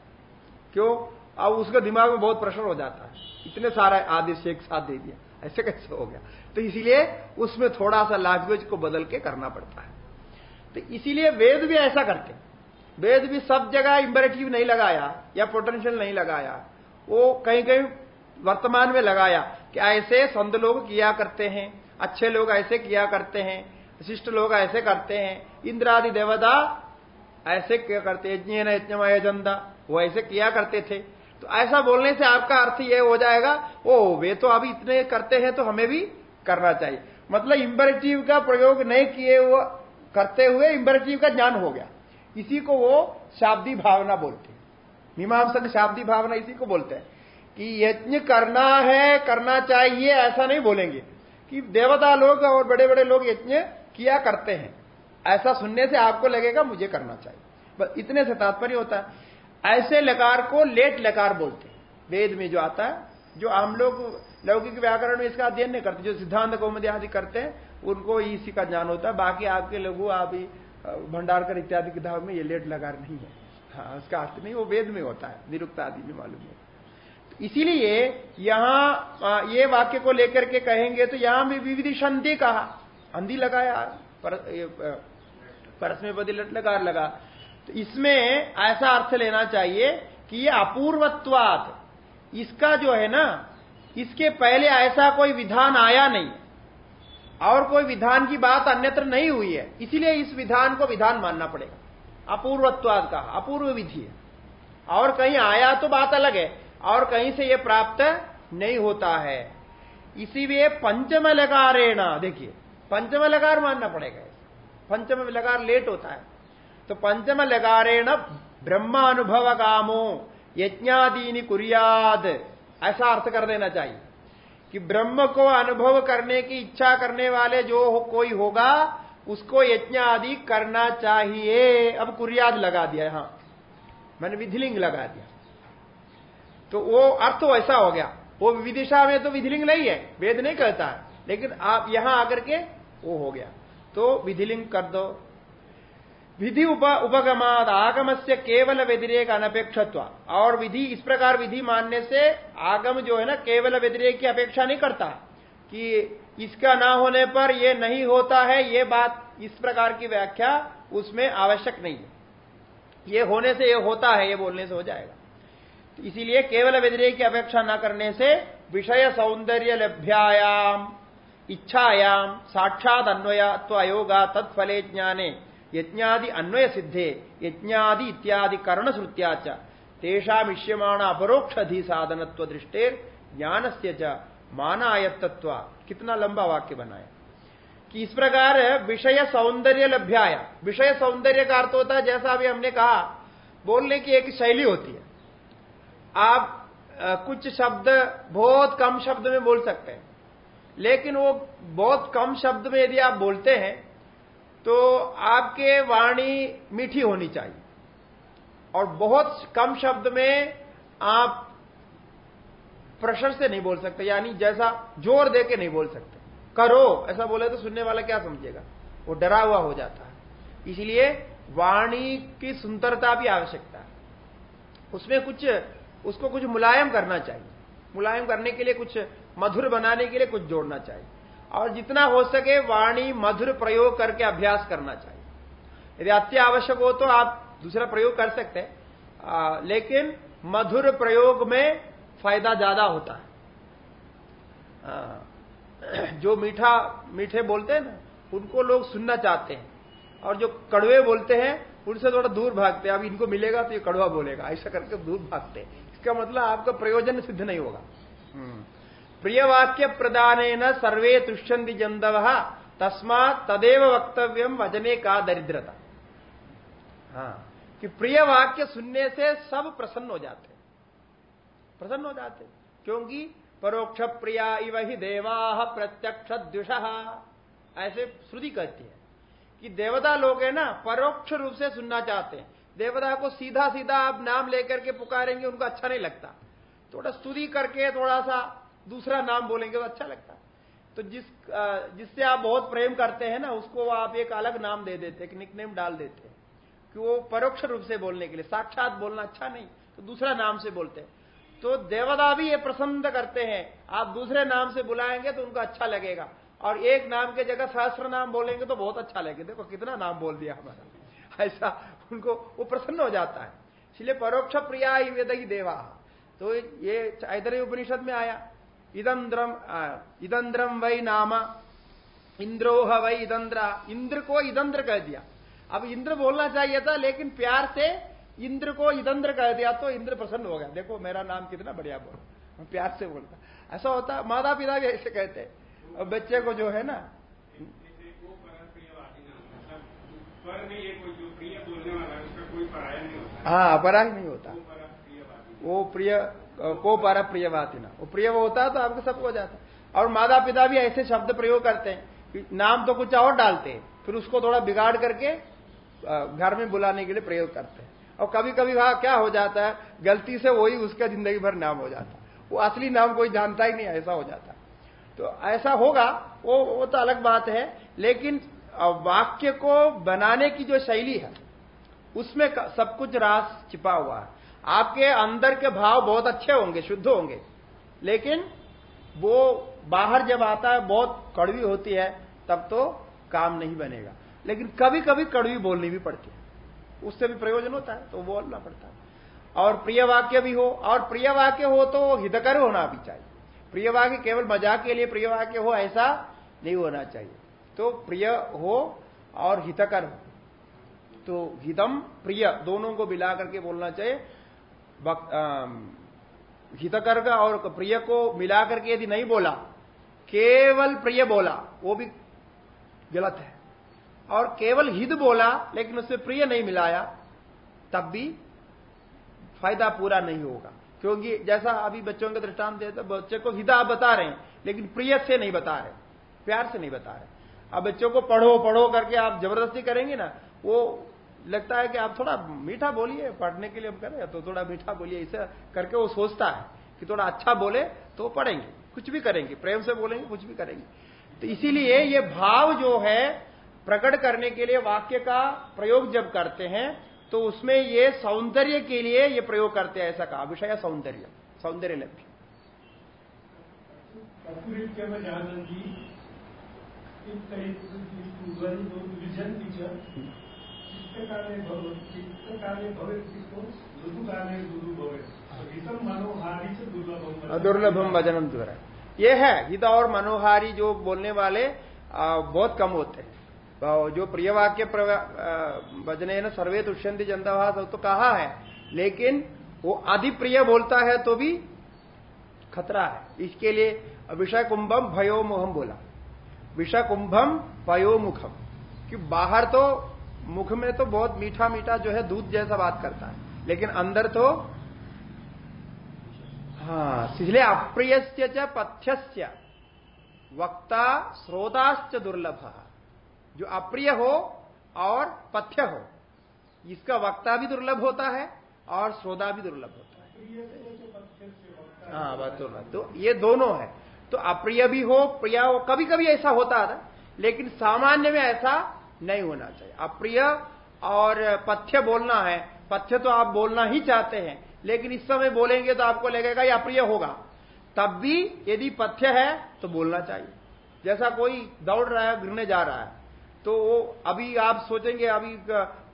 क्यों? अब उसका दिमाग में बहुत प्रेशर हो जाता है, इतने सारा आदेश एक साथ दे दिया, ऐसे कैसे हो गया? तो इसीलिए उसमें थोड़ा सा लैंग्वेज को बदल के करना पड़ता है। तो इसीलिए वेद भी ऐसा करते वेद भी सब जगह इंबरेटिव नहीं लगाया, या पोटेंशियल नहीं लगाया, वो कहीं कहीं वर्तमान में लगाया, कि ऐसे संत लोग किया करते हैं। अच्छे लोग ऐसे किया करते हैं, शिष्ट लोग ऐसे करते हैं इंद्र आदि देवता ऐसे क्या करते यज्ञ न यज्ञमय जनता, वो ऐसे किया करते थे। तो ऐसा बोलने से आपका अर्थ ये हो जाएगा, ओ, वे तो अभी इतने करते हैं तो हमें भी करना चाहिए। मतलब इम्बरेटिव का प्रयोग नहीं किए वो करते हुए इम्बरेटिव का ज्ञान हो गया। इसी को वो शाब्दी भावना बोलते हैं। मीमांसक शाब्दी भावना इसी को बोलते हैं कि यज्ञ करना है, करना चाहिए, ऐसा नहीं बोलेंगे। कि देवता लोग और बड़े बड़े लोग यज्ञ किया करते हैं। ऐसा सुनने से आपको लगेगा, मुझे करना चाहिए। बस इतने से तात्पर्य होता है। ऐसे लकार को लेट लकार बोलते हैं। वेद में जो आता है, जो हम लोग लौकिक व्याकरण में इसका अध्ययन नहीं करते, जो सिद्धांत कौमदी आदि करते हैं, उनको इसी का ज्ञान होता है। बाकी आपके लघु, आप भंडारकर इत्यादि किताब में ये लेट लकार नहीं है। हाँ उसका अर्थ नहीं, वो वेद में होता है। निरुक्त आदि में मालूम है इसीलिए यहाँ ये वाक्य को लेकर के कहेंगे तो यहाँ भी विविधि संधि कहा। अंधी लगाया पर, परस में बदलट लगा लगा। तो इसमें ऐसा अर्थ लेना चाहिए कि ये अपूर्वत्वात इसका जो है ना इसके पहले ऐसा कोई विधान आया नहीं। और कोई विधान की बात अन्यत्र नहीं हुई है। इसीलिए इस विधान को विधान मानना पड़ेगा। अपूर्वत्वाद का अपूर्व विधि है। और कहीं आया तो बात अलग है। और कहीं से यह प्राप्त नहीं होता है। इसीलिए पंचम लगारेण देखिए पंचम लगार मानना पड़ेगा पंचम लगार लेट होता है। तो पंचम लगारेण ब्रह्मानुभव कामो यज्ञादीनी कुरियाद। ऐसा अर्थ कर देना चाहिए कि ब्रह्म को अनुभव करने की इच्छा करने वाले जो हो, कोई होगा उसको यज्ञ आदि करना चाहिए। अब कुरियाद लगा दिया यहाँ मैंने विधिलिंग लगा दिया। तो वो अर्थ वैसा हो गया। वो विदिशा में तो विधिलिंग नहीं है, वेद नहीं कहता है। लेकिन आप यहाँ आकर के वो हो गया। तो विधिलिंग कर दो। विधि उप उपगमाद आगम से केवल व्यतिरेक अनपेक्षत्व। और विधि, इस प्रकार विधि मानने से आगम जो है ना, केवल व्यतिरेक की अपेक्षा नहीं करता। कि इसका ना होने पर यह नहीं होता है, ये बात इस प्रकार की व्याख्या उसमें आवश्यक नहीं है। ये होने से ये होता है, ये बोलने से हो जाएगा। तो इसीलिए केवल व्यतिरेक की अपेक्षा न करने से विषय सौंदर्य लभ्यायाम, इच्छायाम, साक्षात अन्वयत्व अयोगा तत्फले ज्ञाने, यज्ञादि अन्वय सिद्धे, यज्ञादि इत्यादि कर्ण श्रुत्याच तेषाम इष्यमाण अपरोक्षधि साधनत्व दृष्टेर ज्ञान से च मानायत्व कितना लंबा वाक्य बनाया। कि इस प्रकार विषय सौंदर्य लभ्याया विषय सौंदर्य का अर्थ होता है, जैसा अभी हमने कहा, बोलने की एक शैली होती है। आप कुछ शब्द बहुत कम शब्द में बोल सकते हैं। लेकिन वो बहुत कम शब्द में यदि आप बोलते हैं तो आपके वाणी मीठी होनी चाहिए। और बहुत कम शब्द में आप प्रेशर से नहीं बोल सकते, यानी जैसा ज़ोर दे के नहीं बोल सकते। करो, ऐसा बोले तो सुनने वाला क्या समझेगा? वो डरा हुआ हो जाता है। इसलिए वाणी की सुंदरता भी आवश्यकता है। उसमें कुछ उसको कुछ मुलायम करना चाहिए। मुलायम करने के लिए कुछ मधुर बनाने के लिए कुछ जोड़ना चाहिए। और जितना हो सके वाणी मधुर प्रयोग करके अभ्यास करना चाहिए। यदि अत्य आवश्यक हो तो आप दूसरा प्रयोग कर सकते हैं। लेकिन मधुर प्रयोग में फ़ायदा ज़्यादा होता है। आ, जो मीठा मीठे बोलते हैं ना उनको लोग सुनना चाहते हैं। और जो कड़वे बोलते हैं उनसे थोड़ा दूर भागते हैं। अब इनको मिलेगा तो ये कड़वा बोलेगा। ऐसा करके दूर भागते हैं। इसका मतलब आपका प्रयोजन सिद्ध नहीं होगा। प्रिय वाक्य प्रदान सर्वे तुष्यंति जंदव तस्मा तदेव वक्तव्यम वजने का दरिद्रता। हाँ कि प्रिय वाक्य सुनने से सब प्रसन्न हो जाते प्रसन्न हो जाते क्योंकि परोक्ष प्रिया इव ही देवा प्रत्यक्ष द्विष ऐसे श्रुति कहती है कि देवता लोग है ना, परोक्ष रूप से सुनना चाहते हैं। देवता को सीधा सीधा आप नाम लेकर के पुकारेंगे, उनको अच्छा नहीं लगता। थोड़ा स्तुति करके थोड़ा सा दूसरा नाम बोलेंगे तो अच्छा लगता। तो जिस जिससे आप बहुत प्रेम करते हैं ना, उसको आप एक अलग नाम दे देते एक निकनेम डाल देते कि वो परोक्ष रूप से बोलने के लिए, साक्षात बोलना अच्छा नहीं तो दूसरा नाम से बोलते हैं। तो देवदा भी ये प्रसन्न करते हैं, आप दूसरे नाम से बुलाएँगे तो उनको अच्छा लगेगा। और एक नाम के जगह सहस्त्र नाम बोलेंगे तो बहुत अच्छा लगेगा। देखो, कितना नाम बोल दिया हमारा। ऐसा उनको, वो प्रसन्न हो जाता है। इसलिए परोक्ष प्रिया ही देवा। तो ये इधर उपनिषद में आया। इदंद्रम इदंद्रम वही नाम, इंद्रोह वही इदंद्रा। इंद्र को इदंद्र कह दिया। अब इंद्र बोलना चाहिए था, लेकिन प्यार से इंद्र को इदंद्र कह दिया तो इंद्र प्रसन्न हो गया। देखो, मेरा नाम कितना बढ़िया बोल प्यार से बोलता। ऐसा होता माता पिता भी ऐसे कहते और बच्चे को जो है ना हाँ अपराध नहीं होता। वो प्रिय को पारा प्रियवाती ना। वो प्रिय वो होता तो आपको सबको जाता और माता पिता भी ऐसे शब्द प्रयोग करते हैं नाम तो कुछ और डालते हैं फिर उसको थोड़ा बिगाड़ करके घर में बुलाने के लिए प्रयोग करते हैं। और कभी कभी वहाँ क्या हो जाता है गलती से वही उसका ज़िंदगी भर नाम हो जाता वो असली नाम कोई जानता ही नहीं ऐसा हो जाता तो ऐसा होगा वो वो तो अलग बात है लेकिन वाक्य को बनाने की जो शैली है, उसमें सब कुछ रास छिपा हुआ है। आपके अंदर के भाव बहुत अच्छे होंगे, शुद्ध होंगे, लेकिन वो बाहर जब आता है, बहुत कड़वी होती है, तब तो काम नहीं बनेगा। लेकिन कभी कभी कड़वी बोलनी भी पड़ती है। उससे भी प्रयोजन होता है तो बोलना पड़ता है। और प्रिय वाक्य भी हो, और प्रिय वाक्य हो तो हितकर होना भी चाहिए। प्रिय वाक्य केवल मज़ाक के लिए प्रिय वाक्य हो, ऐसा नहीं होना चाहिए। तो प्रिय हो और हितकर। हो तो हितम, प्रिय, दोनों को मिला करके बोलना चाहिए। हितकर का और प्रिय को मिला करके यदि नहीं बोला, केवल प्रिय बोला, वो भी गलत है। और केवल हित बोला, लेकिन उससे प्रिय नहीं मिलाया, तब भी फ़ायदा पूरा नहीं होगा। क्योंकि जैसा अभी बच्चों का दृष्टांत देते बच्चे को हिता आप बता रहे हैं, लेकिन प्रिय से नहीं बता रहे, प्यार से नहीं बता रहे। अब बच्चों को पढ़ो पढ़ो करके आप ज़बरदस्ती करेंगे ना, वो लगता है कि आप थोड़ा मीठा बोलिए, पढ़ने के लिए हम करें तो थोड़ा मीठा बोलिए ऐसा करके वो सोचता है कि थोड़ा अच्छा बोले तो पढ़ेंगे, कुछ भी करेंगे, प्रेम से बोलेंगे, कुछ भी करेंगे। तो इसीलिए ये भाव जो है, प्रकट करने के लिए वाक्य का प्रयोग जब करते हैं तो उसमें ये सौंदर्य के लिए ये प्रयोग करते हैं, ऐसा कहा विषय सौंदर्य सौंदर्य लक्ष्य दुर्लभम भजनम द्वारा। ये है हित और मनोहारी जो बोलने वाले बहुत कम होते हैं। जो प्रिय वाक्य भजने न, सर्वे तुष्यंती जनता तो कहा है। लेकिन वो अधि प्रिय बोलता है तो भी खतरा है। इसके लिए विषय कुंभम भयो मुहम बोला। विषय कुंभम पयो मुखम कि बाहर तो मुख में तो बहुत मीठा मीठा जो है दूध जैसा बात करता है लेकिन अंदर तो हाँ इसलिए अप्रिय पथ्यस्य वक्ता श्रोताश्च दुर्लभ। जो अप्रिय हो और पथ्य हो इसका वक्ता भी दुर्लभ होता है और श्रोता भी दुर्लभ होता है। हाँ बात तो, तो ये दोनों है। तो अप्रिय भी हो, प्रिय हो कभी कभी ऐसा होता था लेकिन सामान्य में ऐसा नहीं होना चाहिए। अप्रिय और पथ्य बोलना है। पथ्य तो आप बोलना ही चाहते हैं, लेकिन इस समय बोलेंगे तो आपको लगेगा ये अप्रिय होगा। तब भी यदि पथ्य है तो बोलना चाहिए। जैसा कोई दौड़ रहा है गिरने जा रहा है तो वो अभी आप सोचेंगे, अभी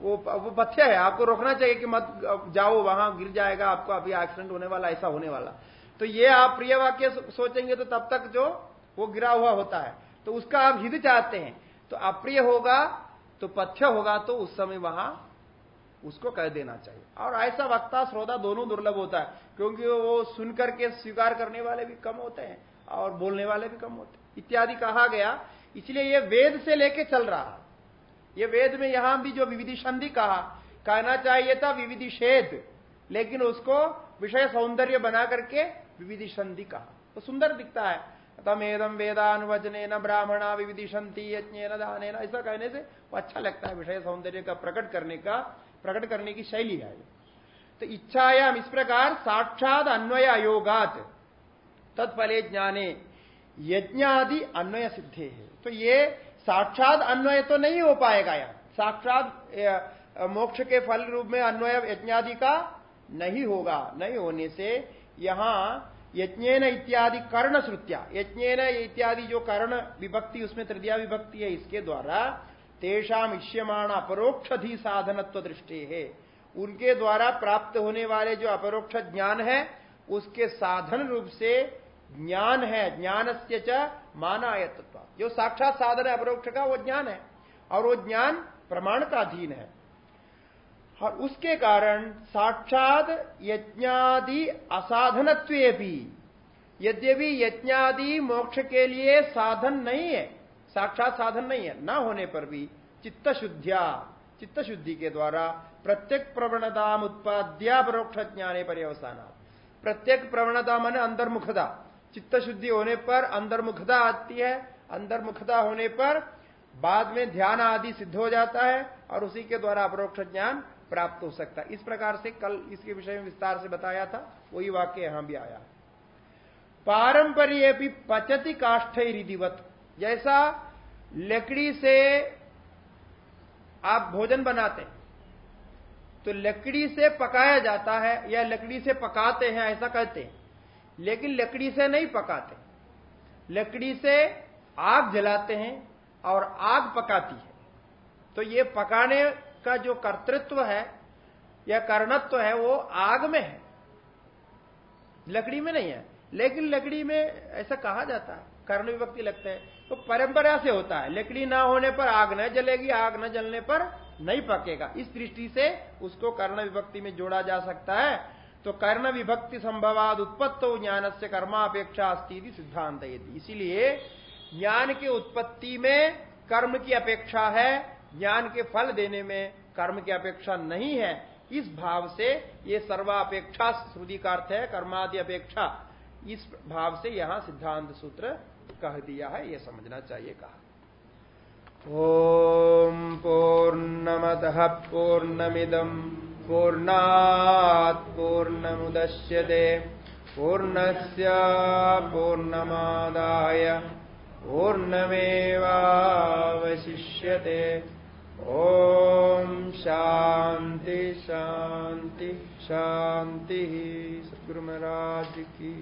वो वो पथ्य है। आपको रोकना चाहिए कि मत, जाओ वहाँ, गिर जाएगा, आपको अभी एक्सीडेंट होने वाला, ऐसा होने वाला। तो ये आप प्रिय वाक्य सोचेंगे तो तब तक जो वो गिरा हुआ होता है। तो उसका आप हित चाहते हैं। तो अप्रिय होगा तो पथ्य होगा तो उस समय वहाँ उसको कह देना चाहिए। और ऐसा वक्ता, श्रोता दोनों दुर्लभ होता है, क्योंकि वो सुनकर के स्वीकार करने वाले भी कम होते हैं और बोलने वाले भी कम होते हैं। इत्यादि कहा गया। इसलिए ये वेद से लेके चल रहा ये वेद में यहाँ भी जो विविधि संधि कहा, कहना चाहिए था विविधि शेद लेकिन उसको विषय सौंदर्य बना करके विविधि संधि कहा तो सुंदर दिखता है। तमेदम वेदानुवचने न ब्राह्मणा विविधिशंति यज्ञ न दान ऐसा कहने से वो अच्छा लगता है विषय सौंदर्य का प्रकट करने का, प्रकट करने की शैली है। तो इच्छायाम इस प्रकार साक्षात अन्वय अयोगात तत्फले ज्ञाने, यज्ञादि अन्वय सिद्धे है। तो ये साक्षात अन्वय तो नहीं हो पाएगा यहाँ। साक्षात मोक्ष के फल रूप में अन्वय यज्ञादि का नहीं होगा, नहीं होने से यहाँ यज्ञेन इत्यादि कर्ण श्रुत्या। यज्ञेन इत्यादि जो कर्ण विभक्ति, उसमें तृतीया विभक्ति है, इसके द्वारा तेषाम इष्यमाण अपरोक्षधि साधनत्व दृष्टि है। उनके द्वारा प्राप्त होने वाले जो अपरोक्ष ज्ञान है, उसके साधन रूप से ज्ञान है ज्ञान से च मानायत्व जो साक्षात साधन है अपरोक्ष का, वो ज्ञान है। और वो ज्ञान प्रमाण का अधीन है। और उसके कारण साक्षात यज्ञादि असाधनत्व भी यद्यपि यज्ञादि मोक्ष के लिए साधन नहीं है, साक्षात साधन नहीं है, ना होने पर भी चित्त शुद्धिया चित्त शुद्धि के द्वारा प्रत्येक प्रवणता उत्पाद्या परोक्ष ज्ञाने पर्यवसान। प्रत्येक प्रवणता मन अंतर्मुखता। चित्त शुद्धि होने पर अंतर्मुखता आती है, अंतर्मुखता होने पर बाद में ध्यान आदि सिद्ध हो जाता है और उसी के द्वारा अपरोक्ष ज्ञान प्राप्त हो सकता। इस प्रकार से कल इसके विषय में विस्तार से बताया था, वही वाक्य यहाँ भी आया। पारंपरिय भी पचति काष्ठ रिधिवत जैसा लकड़ी से आप भोजन बनाते तो लकड़ी से पकाया जाता है या लकड़ी से पकाते हैं, ऐसा कहते हैं। लेकिन लकड़ी से नहीं पकाते। लकड़ी से आग जलाते हैं और आग पकाती है। तो ये पकाने का जो कर्तृत्व है, या कर्णत्व है, वो आग में है। लकड़ी में नहीं है, लेकिन लकड़ी में ऐसा कहा जाता है, कर्ण विभक्ति लगते हैं। तो परंपरा से होता है, लकड़ी ना होने पर आग न जलेगी, आग न जलने पर नहीं पकेगा। इस दृष्टि से उसको कर्ण विभक्ति में जोड़ा जा सकता है। तो कर्ण विभक्ति संभवाद उत्पत्तो ज्ञान से कर्मापेक्षा अस्थिति सिद्धांत इसीलिए ज्ञान की उत्पत्ति में कर्म की अपेक्षा है ज्ञान के फल देने में कर्म की अपेक्षा नहीं है। इस भाव से ये सर्वापेक्षा श्रुति का अर्थ है, कर्मादि अपेक्षा। इस भाव से यहाँ सिद्धांत सूत्र कह दिया है, ये समझना चाहिए कहा। ओम पूर्णमद पूर्णमिदम पूर्णात् पूर्णमुदश्यते, पूर्णस्य पूर्णमादाय, पूर्णमेवावशिष्यते। ॐ शांति शांति सदगुरु महाराज की।